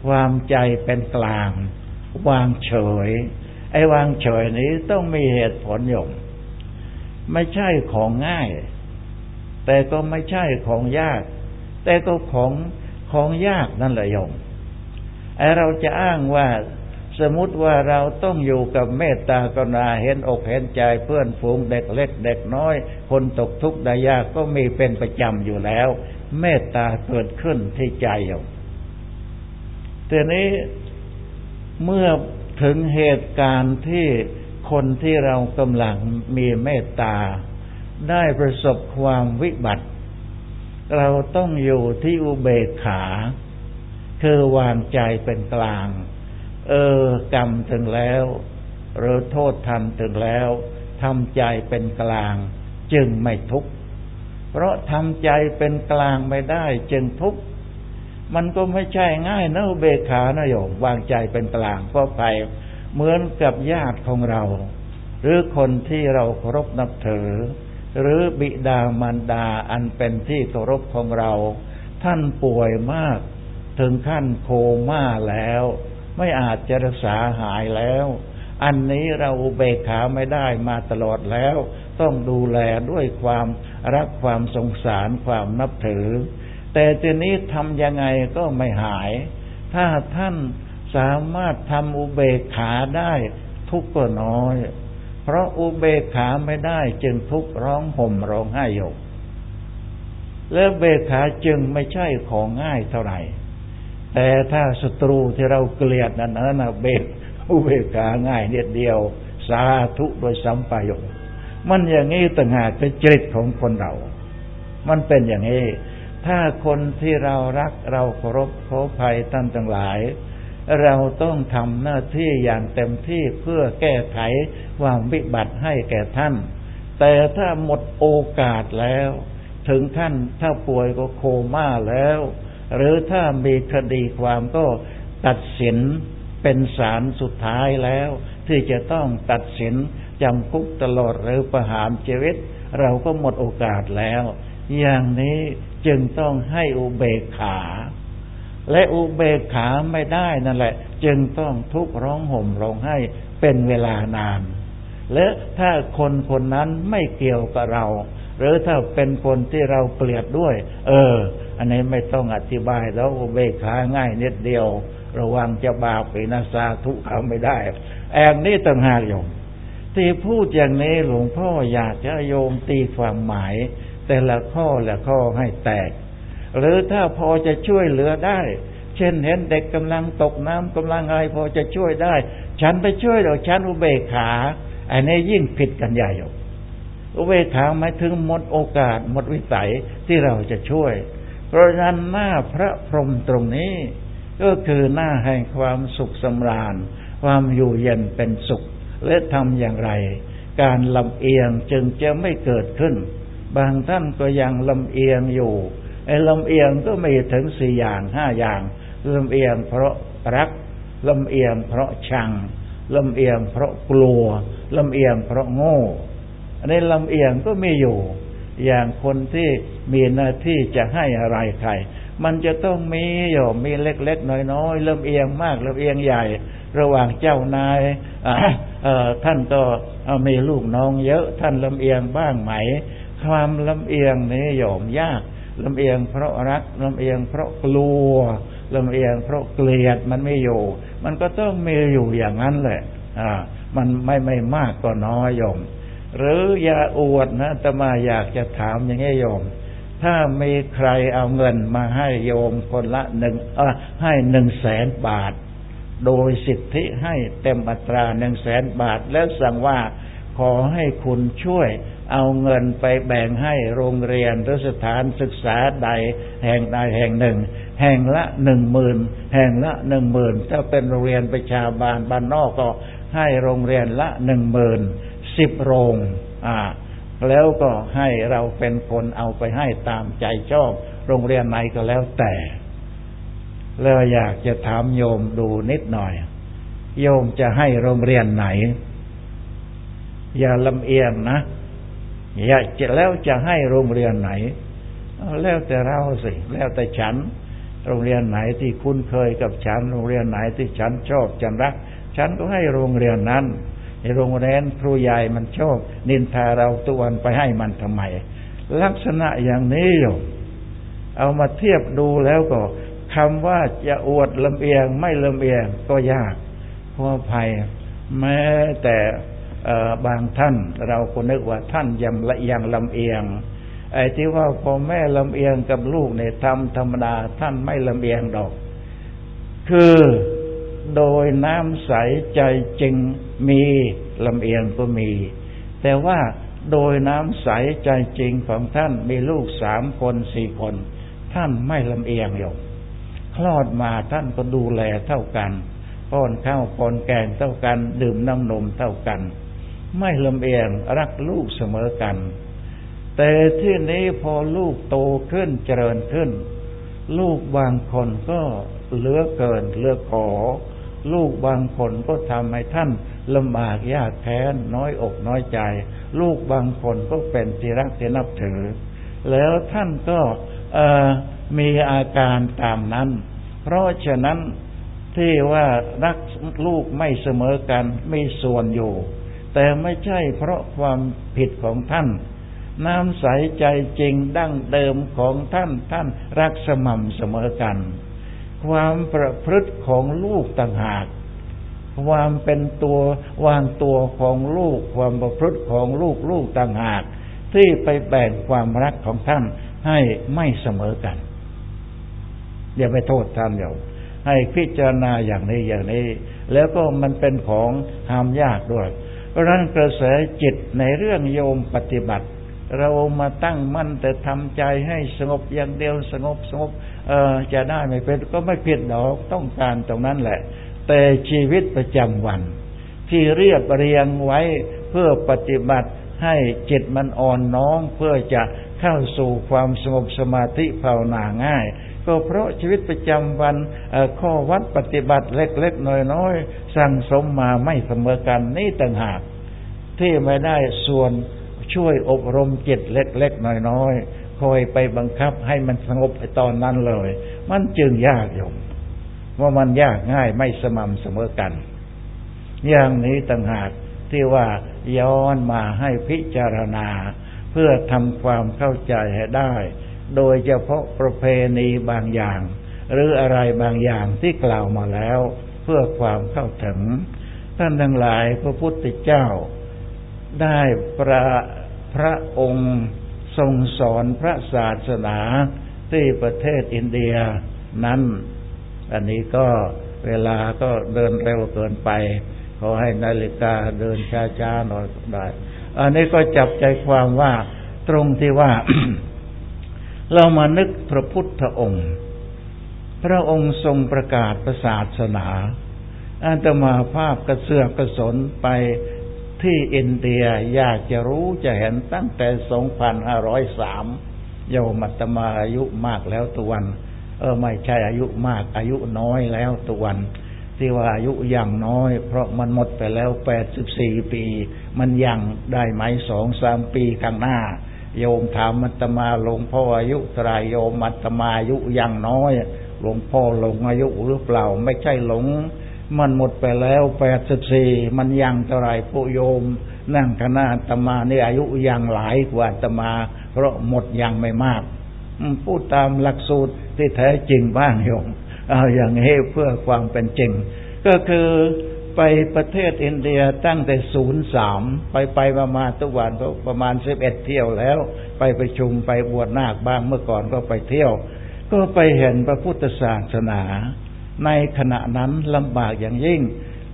ความใจเป็นกลาง วางเฉย ไอ้วางเฉยนี้ต้องมีเหตุผลอยู่ไม่ใช่ของง่าย แต่ก็ไม่ใช่ของยาก แต่ก็ของ ของยากนั่นแหละโยมไอเราจะอ้างว่าสมมติว่าเราต้องอยู่กับเมตตากรุณาเห็นอกเห็นใจเพื่อนฝูงเด็กเล็กเด็กน้อย คนตกทุกข์ได้ยากก็มีเป็นประจำอยู่แล้ว เมตตาเกิดขึ้นที่ใจโยมทีนี้เมื่อถึงเหตุการณ์ที่คนที่เรากำลังมีเมตตา ได้ประสบความวิบัติ เราต้องอยู่ที่อุเบกขา คือวางใจเป็นกลาง เออกรรมถึงแล้ว หรือโทษทำถึงแล้วทำใจเป็นกลาง จึงไม่ทุกข์เพราะทำใจเป็นกลางไม่ได้ จึงทุกข์มันก็ไม่ใช่ง่ายนะอุเบกขานะโยมวางใจเป็นกลางเพราะไปเหมือนกับญาติของเรา หรือคนที่เราเคารพนับถือ หรือบิดามารดาอันเป็นที่เคารพของเรา ท่านป่วยมากถึงขั้นโคม่าแล้ว ไม่อาจจะรักษาหายแล้ว อันนี้เราเบกขาไม่ได้มาตลอดแล้ว ต้องดูแลด้วยความรักความสงสารความนับถือ แต่ทีนี้ทำยังไงก็ไม่หาย ถ้าท่านสามารถทำอุเบกขาได้ทุกข์ก็น้อย เพราะอุเบกขาไม่ได้จึงทุกร้องห่มร้องไห้อยู่และเบกขาจึงไม่ใช่ของง่ายเท่าไหร่ แต่ถ้าศัตรูที่เราเกลียดนั้นนะเบกอุเบกขาง่ายเนียเดียว สาธุโดยสัมปายกมันอย่างนี้ต่างหากเป็นจริตของคนเรา มันเป็นอย่างนี้ ถ้าคนที่เรารักเราเคารพขอภัยท่านทั้งหลาย เราต้องทำหน้าที่อย่างเต็มที่เพื่อแก้ไขความวิบัติให้แก่ท่าน แต่ถ้าหมดโอกาสแล้ว ถึงท่านถ้าป่วยก็โคม่าแล้ว หรือถ้ามีคดีความก็ตัดสินเป็นศาลสุดท้ายแล้ว ที่จะต้องตัดสินจำคุกตลอดหรือประหารชีวิต เราก็หมดโอกาสแล้ว อย่างนี้จึงต้องให้อุเบกขา และอุเบกขาไม่ได้นั่นแหละ จึงต้องทุกข์ร้องห่มร้องไห้เป็นเวลานาน และถ้าคนคนนั้นไม่เกี่ยวกับเรา หรือถ้าเป็นคนที่เราเกลียดด้วย เออ อันนี้ไม่ต้องอธิบายแล้วอุเบกขาง่ายนิดเดียว ระวังจะบาปไปนาซาทุกเขาไม่ได้แอบนี้ต่างหากโยมที่พูดอย่างนี้หลวงพ่ออยากจะโยมตีความหมาย แต่ละข้อละข้อให้แตก หรือถ้าพอจะช่วยเหลือได้ เช่นเห็นเด็กกำลังตกน้ำกำลังอะไรพอจะช่วยได้ ฉันไปช่วยเดี๋ยวฉันอุเบกขาอันนี้ยิ่งผิดกันใหญ่อุเบกขาหมายถึงหมดโอกาสหมดวิสัยที่เราจะช่วย เพราะนั้นหน้าพระพรหมตรงนี้ ก็คือหน้าแห่งความสุขสำราญ ความอยู่เย็นเป็นสุข และทำอย่างไร การลำเอียงจึงจะไม่เกิดขึ้น บางท่านก็ยังลำเอียงอยู่ ไอ้ลำเอียงก็มีถึงสี่อย่างห้าอย่างลำเอียงเพราะรักลำเอียงเพราะชังลำเอียงเพราะกลัวลำเอียงเพราะโง่อันนี้ลำเอียงก็มีอยู่ อย่างคนที่มีหน้าที่จะให้อะไรใคร มันจะต้องมีอยู่มีเล็กๆน้อยๆลำเอียงมากลำเอียงใหญ่ ระหว่างเจ้านายท่านก็มีลูกน้องเยอะท่านลำเอียงบ้างไหม ความลำเอียงนี้โยมยาก ลำเอียงเพราะรักลำเอียงเพราะกลัวลำเอียงเพราะเกลียดมันไม่อยู่ มันก็ต้องมีอยู่อย่างนั้นแหละ อ่า มันไม่ไม่มากก็น้อยโยม หรืออย่าอวดนะแต่มาอยากจะถามอย่างนี้โยม ถ้ามีใครเอาเงินมาให้โยมคนละหนึ่งเออให้หนึ่งแสนบาท โดยสิทธิให้เต็มอัตราหนึ่งแสนบาท แล้วสั่งว่าขอให้คุณช่วย เอาเงินไปแบ่งให้โรงเรียนหรือสถานศึกษาใดแห่งใดแห่งหนึ่ง แห่งละหนึ่งหมื่นแห่งละหนึ่งหมื่นถ้าเป็นโรงเรียนประชาบาลบ้านนอกก็ให้โรงเรียนละหนึ่งหมื่นสิบโรง อ่า แล้วก็ให้เราเป็นคนเอาไปให้ตามใจชอบ โรงเรียนไหนก็แล้วแต่ แล้วอยากจะถามโยมดูนิดหน่อย โยมจะให้โรงเรียนไหน อย่าลำเอียงนะ อยากจะแล้วจะให้โรงเรียนไหน แล้วแต่เราสิ แล้วแต่ฉัน โรงเรียนไหนที่คุ้นเคยกับฉัน โรงเรียนไหนที่ฉันชอบฉันรัก ฉันก็ให้โรงเรียนนั้นในโรงเรียนครูใหญ่มันชอบนินทาเราตัวนไปให้มันทำไม ลักษณะอย่างนี้อยู่เอามาเทียบดูแล้วก็คำว่าจะอวดลำเอียงไม่ลำเอียงก็ยากเพราะภัยแม้แต่ บางท่านเราก็นึกว่าท่านยังละยังลำเอียงไอ้ที่ว่าพอแม่ลำเอียงกับลูกเนี่ยทำธรรมดาท่านไม่ลำเอียงดอก คือโดยน้ำใสใจจริงมีลำเอียงก็มี แต่ว่าโดยน้ำใสใจจริงของท่านมีลูกสามคนสี่คน ท่านไม่ลำเอียงอยู่คลอดมาท่านก็ดูแลเท่ากันป้อนข้าวป้อนแกงเท่ากัน ดื่มน้ำนมเท่ากัน ไม่ลำเอียงรักลูกเสมอกัน แต่ที่นี้พอลูกโตขึ้นเจริญขึ้น ลูกบางคนก็เลือเกินเลือขอ ลูกบางคนก็ทำให้ท่านลำบากยากแค้นน้อยอกน้อยใจ ลูกบางคนก็เป็นที่รักที่นับถือ แล้วท่านก็มีอาการตามนั้น เพราะฉะนั้นที่ว่ารักลูกไม่เสมอกันมีส่วนอยู่ แต่ไม่ใช่เพราะความผิดของท่าน น้ำใสใจจริงดั้งเดิมของท่านท่านรักสม่ำเสมอกัน ความประพฤติของลูกต่างหาก ความเป็นตัววางตัวของลูก ความประพฤติของลูกลูกต่างหาก ที่ไปแบ่งความรักของท่านให้ไม่เสมอกันอย่าไปโทษท่านเดี๋ยวให้พิจารณาอย่างนี้อย่างนี้ แล้วก็มันเป็นของหามยากด้วย เพราะนั้นกระแสจิตในเรื่องโยมปฏิบัติ เรามาตั้งมั่นแต่ทำใจให้สงบอย่างเดียวสงบสงบเออจะได้ไม่เป็นก็ไม่ผิดดอกต้องการตรงนั้นแหละ แต่ชีวิตประจำวัน ที่เรียบเรียงไว้เพื่อปฏิบัติให้จิตมันอ่อนน้อมเพื่อจะเข้าสู่ความสงบสมาธิภาวนาง่าย ก็เพราะชีวิตประจำวันข้อวัดปฏิบัติเล็ก ๆ น้อยๆสั่งสมมาไม่เสมอกันนี่ต่างหาก ที่ไม่ได้ส่วนช่วยอบรมจิตเล็ก ๆ น้อยๆคอยไปบังคับให้มันสงบไอตอนนั้นเลย มันจึงยากอยู่ว่ามันยากง่ายไม่สม่ำเสมอกัน อย่างนี้ต่างหากที่ว่าย้อนมาให้พิจารณา เพื่อทำความเข้าใจให้ได้ โดยเฉพาะประเพณีบางอย่าง หรืออะไรบางอย่างที่กล่าวมาแล้ว เพื่อความเข้าถึง ท่านทั้งหลายพระพุทธเจ้า ได้ประพระองค์ทรงสอนพระศาสนาที่ประเทศอินเดียนั้น อันนี้ก็เวลาก็เดินเร็วเกินไป ขอให้นาฬิกาเดินช้าๆหน่อยได้ อันนี้ก็จับใจความว่าตรงที่ว่า เรามานึกพระพุทธองค์ พระองค์ทรงประกาศศาสนาอาตมาภาพกระเสือกกระสนไปที่อินเดียอยากจะรู้จะเห็นตั้งแต่ 2503โยมัตมาอายุมากแล้วตุวัน เออไม่ใช่อายุมากอายุน้อยแล้วตุวัน ที่ว่าอายุยังน้อย เพราะมันหมดไปแล้วแปดสิบสี่ปี มันยังได้ไหมสองสามปีข้างหน้า โยมถามมัตมาหลวงพ่ออายุตรายโยมมัตมาอายุยังน้อยหลวงพ่อหลงอายุหรือเปล่า ไม่ใช่หลง มันหมดไปแล้วแปดสิบสี่มันยังเท่าไรผู้โยม นั่งคณะตมานี่อายุยังหลายกว่าตมา เพราะหมดยังไม่มากพูดตามหลักสูตรที่แท้จริงบ้างโยมเอาอย่างนี้เพื่อความเป็นจริง ก็คือ ไปประเทศอินเดียตั้งแต่ศูนย์สามไปไปประมาณทุกวันก็ประมาณสิบเอ็ดเที่ยวแล้ว ไปไปชุมไปบวชนาคบ้างเมื่อก่อนก็ไปเที่ยว ก็ไปเห็นพระพุทธศาสนา ในขณะนั้นลำบากอย่างยิ่ง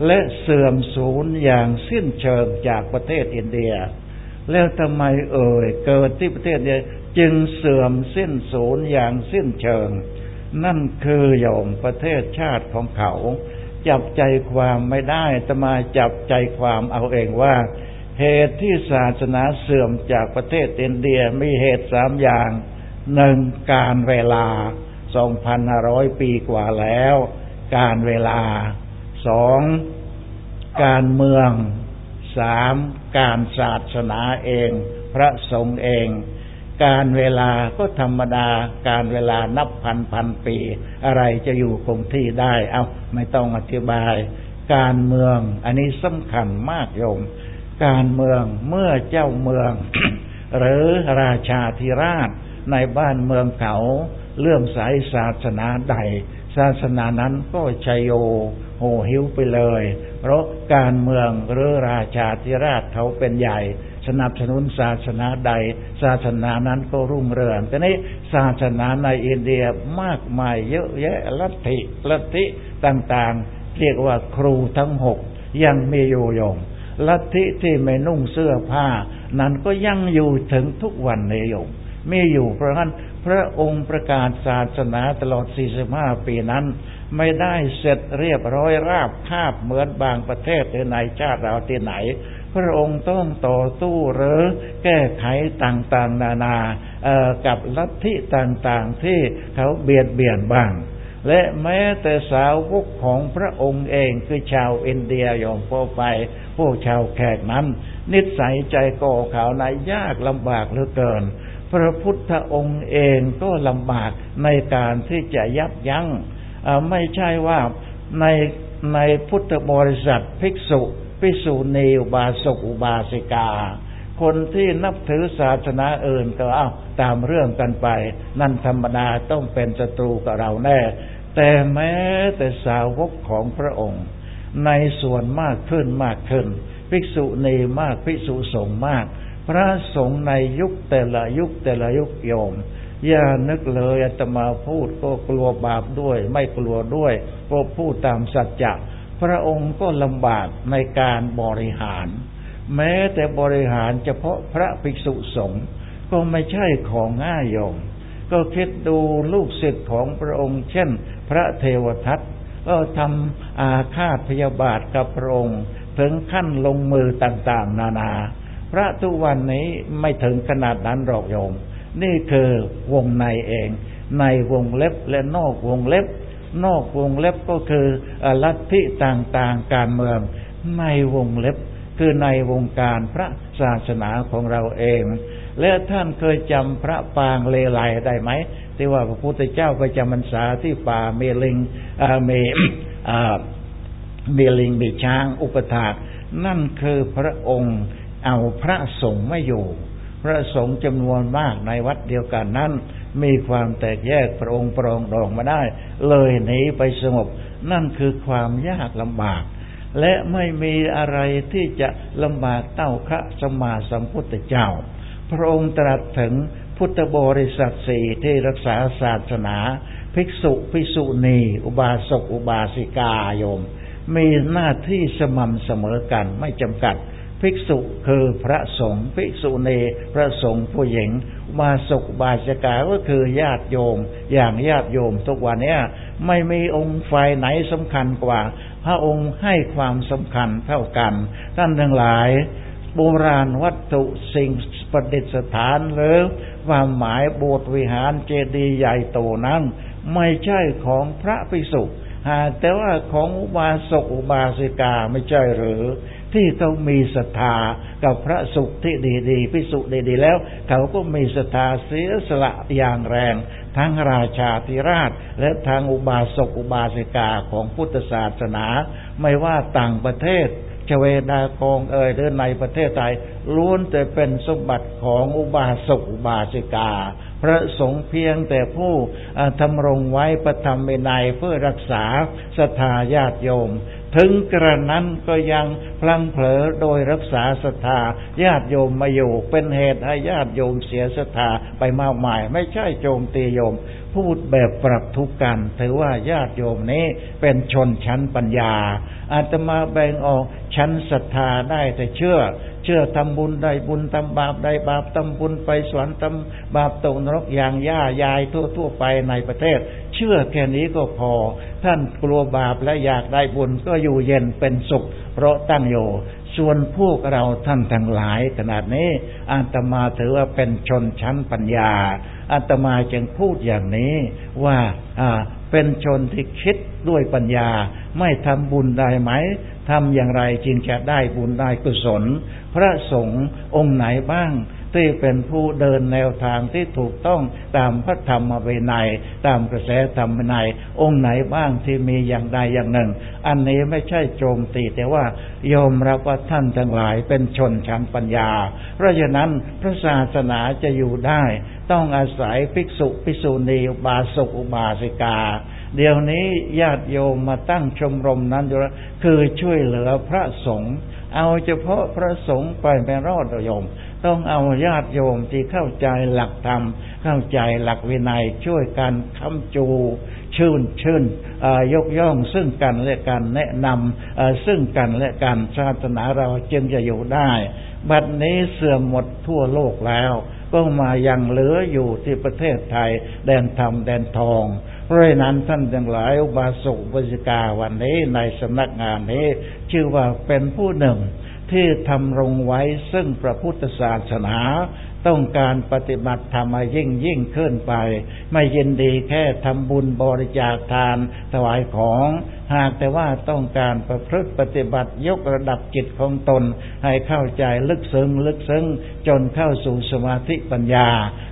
และเสื่อมสูญอย่างสิ้นเชิงจากประเทศอินเดีย แล้วทำไมเอ่ยเกิดที่ประเทศเดียจึงเสื่อมสิ้นสูญอย่างสิ้นเชิง นั่นคือโยมประเทศชาติของเขา จับใจความไม่ได้ตมาจับใจความเอาเองว่า เหตุที่ศาสนาเสื่อมจากประเทศอินเดียมีเหตุสามอย่างหนึ่งการเวลาสองพันห้าร้อยปีกว่าแล้ว การเวลาสองการเมืองสามการศาสนาเอง พระสงฆ์เอง การเวลาก็ธรรมดา การเวลานับพันพันปี อะไรจะอยู่คงที่ได้ เอาไม่ต้องอธิบาย การเมือง อันนี้สำคัญมากโยม การเมืองเมื่อเจ้าเมือง หรือราชาธิราช ในบ้านเมืองเขาเลื่อมใสศาสนาใด ศาสนานั้นก็ชัยโยโหหิวไปเลย เพราะการเมืองหรือราชาธิราชเขาเป็นใหญ่ สนับสนุนศาสนาใด ศาสนานั้นก็รุ่งเรืองแต่นี้ศาสนาในอินเดียมากมายเยอะแยะลัทธิลัทธิต่างๆ เรียกว่าครูทั้งหกยังมีอยู่ยงลัทธิที่ไม่นุ่งเสื้อผ้า นั้นก็ยังอยู่ถึงทุกวันในยงมีอยู่เพราะฉะนั้นพระองค์ประกาศศาสนาตลอด 45 ปีนั้น ไม่ได้เสร็จเรียบร้อยราบคาบเหมือนบางประเทศในชาติเราที่ไหน พระองค์ต้องต่อตู้หรือแก้ไขต่างๆ นานากับลัทธิต่างๆ ที่เขาเบียดเบียนบ้าง และแม้แต่สาวกของพระองค์เองคือชาวอินเดียยอมพอไป พวกชาวแขกนั้น นิสัยใจก่อเขานายยากลำบากเหลือเกิน พระพุทธองค์เองก็ลำบากในการที่จะยับยัง้งไม่ใช่ว่าในในพุทธบริษัทภิกษุ ภิกษุณีอุบาสกอุบาสิกา คนที่นับถือศาสนาอื่นก็เอาตามเรื่องกันไป นั่นธรรมดาต้องเป็นศัตรูกับเราแน่ แต่แม้แต่สาวกของพระองค์ ในส่วนมากขึ้นมากขึ้น ภิกษุณีมากภิกษุสงฆ์มาก พระสงฆ์ในยุคแต่ละยุคแต่ละยุคโยมอย่านึกเลยอาตมาพูดก็กลัวบาปด้วย ไม่กลัวด้วยก็พูดตามสัจจะ พระองค์ก็ลำบากในการบริหาร แม้แต่บริหารเฉพาะพระภิกษุสงฆ์ก็ไม่ใช่ของง่ายโยม ก็คิดดูลูกศิษย์ของพระองค์ เช่น พระเทวทัตก็ทำอาฆาตพยาบาทกับพระองค์ ถึงขั้นลงมือต่างๆ นานา พระทุกวันนี้ไม่ถึงขนาดนั้นหรอกโยม นี่คือวงในเอง ในวงเล็บและนอกวงเล็บ นอกวงเล็บก็คือลัทธิต่างๆการเมือง ในวงเล็บคือในวงการพระศาสนาของเราเอง และท่านเคยจำพระปาเลไลยก์ได้ไหมที่ว่าพระพุทธเจ้าไปจำพรรษาที่ป่ามีลิงมีมีลิงมีช้างอุปัฏฐากนั่นคือพระองค์เอาพระสงฆ์ไม่อยู่ พระสงฆ์จำนวนมากในวัดเดียวกันนั้น มีความแตกแยกพระองค์ปรองดองมาได้ เลยหนีไปสงบ นั่นคือความยากลำบาก และไม่มีอะไรที่จะลำบากเต้าพระสมมาสัมพุทธเจ้า พระองค์ตรัสถึงพุทธบริษัทสี่ที่รักษาศาสนา ภิกษุภิกษุณี อุบาสกอุบาสิกาโยม มีหน้าที่สม่ำเสมอกันไม่จำกัด ภิกษุคือพระสงฆ์ภิกษุณีพระสงฆ์ผู้หญิงมาสุกบาชกาก็คือญาติโยม อย่างญาติโยมทุกวันนี้ไม่มีองค์ไฟไหนสำคัญกว่า พระองค์ให้ความสำคัญเท่ากัน ท่านทั้งหลายโบราณวัตถุสิ่งประดิษฐานหรือความหมายโบสถ์วิหารเจดีย์ใหญ่โตนั้น ไม่ใช่ของพระภิกษุแต่ว่าของอุบาสกอุบาสิกาไม่ใช่หรือ ที่เขามีศรัทธากับพระสุขที่ดีๆพิสุดีๆแล้ว เขาก็มีศรัทธาเสียสละอย่างแรง ทั้งราชาธิราช และทางอุบาสกอุบาสิกาของพุทธศาสนา ไม่ว่าต่างประเทศชเวดากองเอ่ยหรือในประเทศไทยล้วนแต่เป็นสมบัติของอุบาสกอุบาสิกา พระสงฆ์เพียงแต่ผู้ทำรงไว้ประธรรมในเพื่อรักษาศรัทธาญาติโยม ถึงกระนั้นก็ยังพลังเผลอโดยรักษาศรัทธาญาติโยมมาอยู่เป็นเหตุให้ญาติโยมเสียศรัทธาไปมากมาย ไม่ใช่โจมตีโยม พูดแบบปรับทุกกัน ถือว่าญาติโยมนี้เป็นชนชั้นปัญญาอาตมาแบ่งออกชั้นศรัทธาได้แต่เชื่อ เชื่อทำบุญได้บุญทำบาปได้บาปทำบุญไปสวรรค์ทำบาปตกนรกอย่างย่ายายทั่วทั่วไปในประเทศ เชื่อแค่นี้ก็พอ ท่านกลัวบาปและอยากได้บุญก็อยู่เย็นเป็นสุข เพราะตั้งอยู่ส่วนพวกเราท่านทั้งหลายขนาดนี้อาตมาถือว่าเป็นชนชั้นปัญญาอาตมาจึงพูดอย่างนี้ว่า เป็นชนที่คิดด้วยปัญญา ไม่ทำบุญได้ไหมทำอย่างไรจึงจะได้บุญได้กุศล พระสงฆ์องค์ไหนบ้าง ที่เป็นผู้เดินแนวทางที่ถูกต้องตามพระธรรมวินัยตามกระแสธรรมวินัยองค์ไหนบ้างที่มีอย่างใดอย่างหนึ่ง อันนี้ไม่ใช่โจมตีแต่ว่ายอมรับว่าท่านทั้งหลายเป็นชนชั้นปัญญา เพราะฉะนั้นพระศาสนาจะอยู่ได้ ต้องอาศัยภิกษุภิกษุณีอุบาสกอุบาสิกา เดี๋ยวนี้ญาติโยมมาตั้งชมรมนั้นอยู่คือช่วยเหลือพระสงฆ์เอาเฉพาะพระสงฆ์ไปไม่รอดโยม ต้องเอาญาติโยมที่เข้าใจหลักธรรม เข้าใจหลักวินัยช่วยกันคำจูชื่นชื่นยกย่องซึ่งกันและกันแนะนำซึ่งกันและกันศาสนาเราจึงจะอยู่ได้ บัดนี้เสื่อมหมดทั่วโลกแล้ว ก็มายังเหลืออยู่ที่ประเทศไทย แดนธรรมแดนทองเพราะนั้นท่านทั้งหลายอุบาสกบุิกาวันนี้ในสำนักงานนี้ ชื่อว่าเป็นผู้หนึ่ง ที่ทำรงไว้ซึ่งพระพุทธศาสนา ต้องการปฏิบัติธรรมยิ่งยิ่งขึ้นไป ไม่ยินดีแค่ทำบุญบริจาคทานถวายของ หากแต่ว่าต้องการประพฤติปฏิบัติยกระดับจิตของตน ให้เข้าใจลึกซึ้งลึกซึ้งจนเข้าสู่สมาธิปัญญา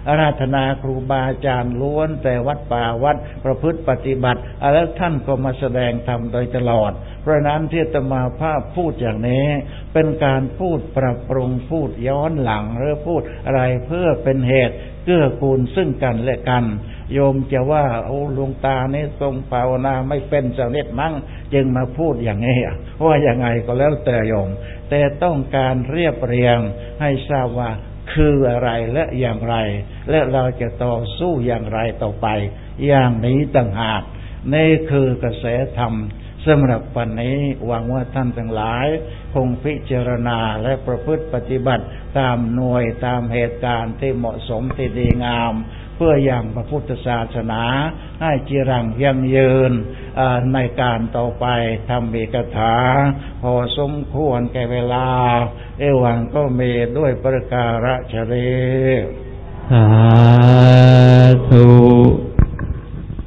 อาราธนาครูบาอาจารย์ล้วน แต่วัดป่าวัดประพฤติปฏิบัติแล้วท่านก็มาแสดงธรรมโดยตลอด เพราะนั้นที่ตมาภาพพูดอย่างนี้ เป็นการพูดปรับปรุงพูดย้อนหลังหรือพูดอะไรเพื่อเป็นเหตุเกื้อกูลซึ่งกันและกัน โยมจะว่าโอ้ลุงตานี่ทรงภาวนาไม่เป็นสักนิดมั้งจึงมาพูดอย่างนี้ว่าอย่างไงก็แล้วแต่โยม แต่ต้องการเรียบเรียงให้ทราบว่าคืออะไรและอย่างไร และเราจะต่อสู้อย่างไรต่อไป อย่างนี้ต่างหากนี่คือกระแสธรรมสำหรับวันนี้หวังว่าท่านทั้งหลาย คงพิจารณาและประพฤติปฏิบัติตามหน่วยตามเหตุการณ์ที่เหมาะสมที่ดีงาม เพื่ออย่างพระพุทธศาสนา ให้จิรังยังยืนในการต่อไปทำมีกถา พอสมควรแก่เวลา เอวังก็มีด้วยประการฉเรสาธุ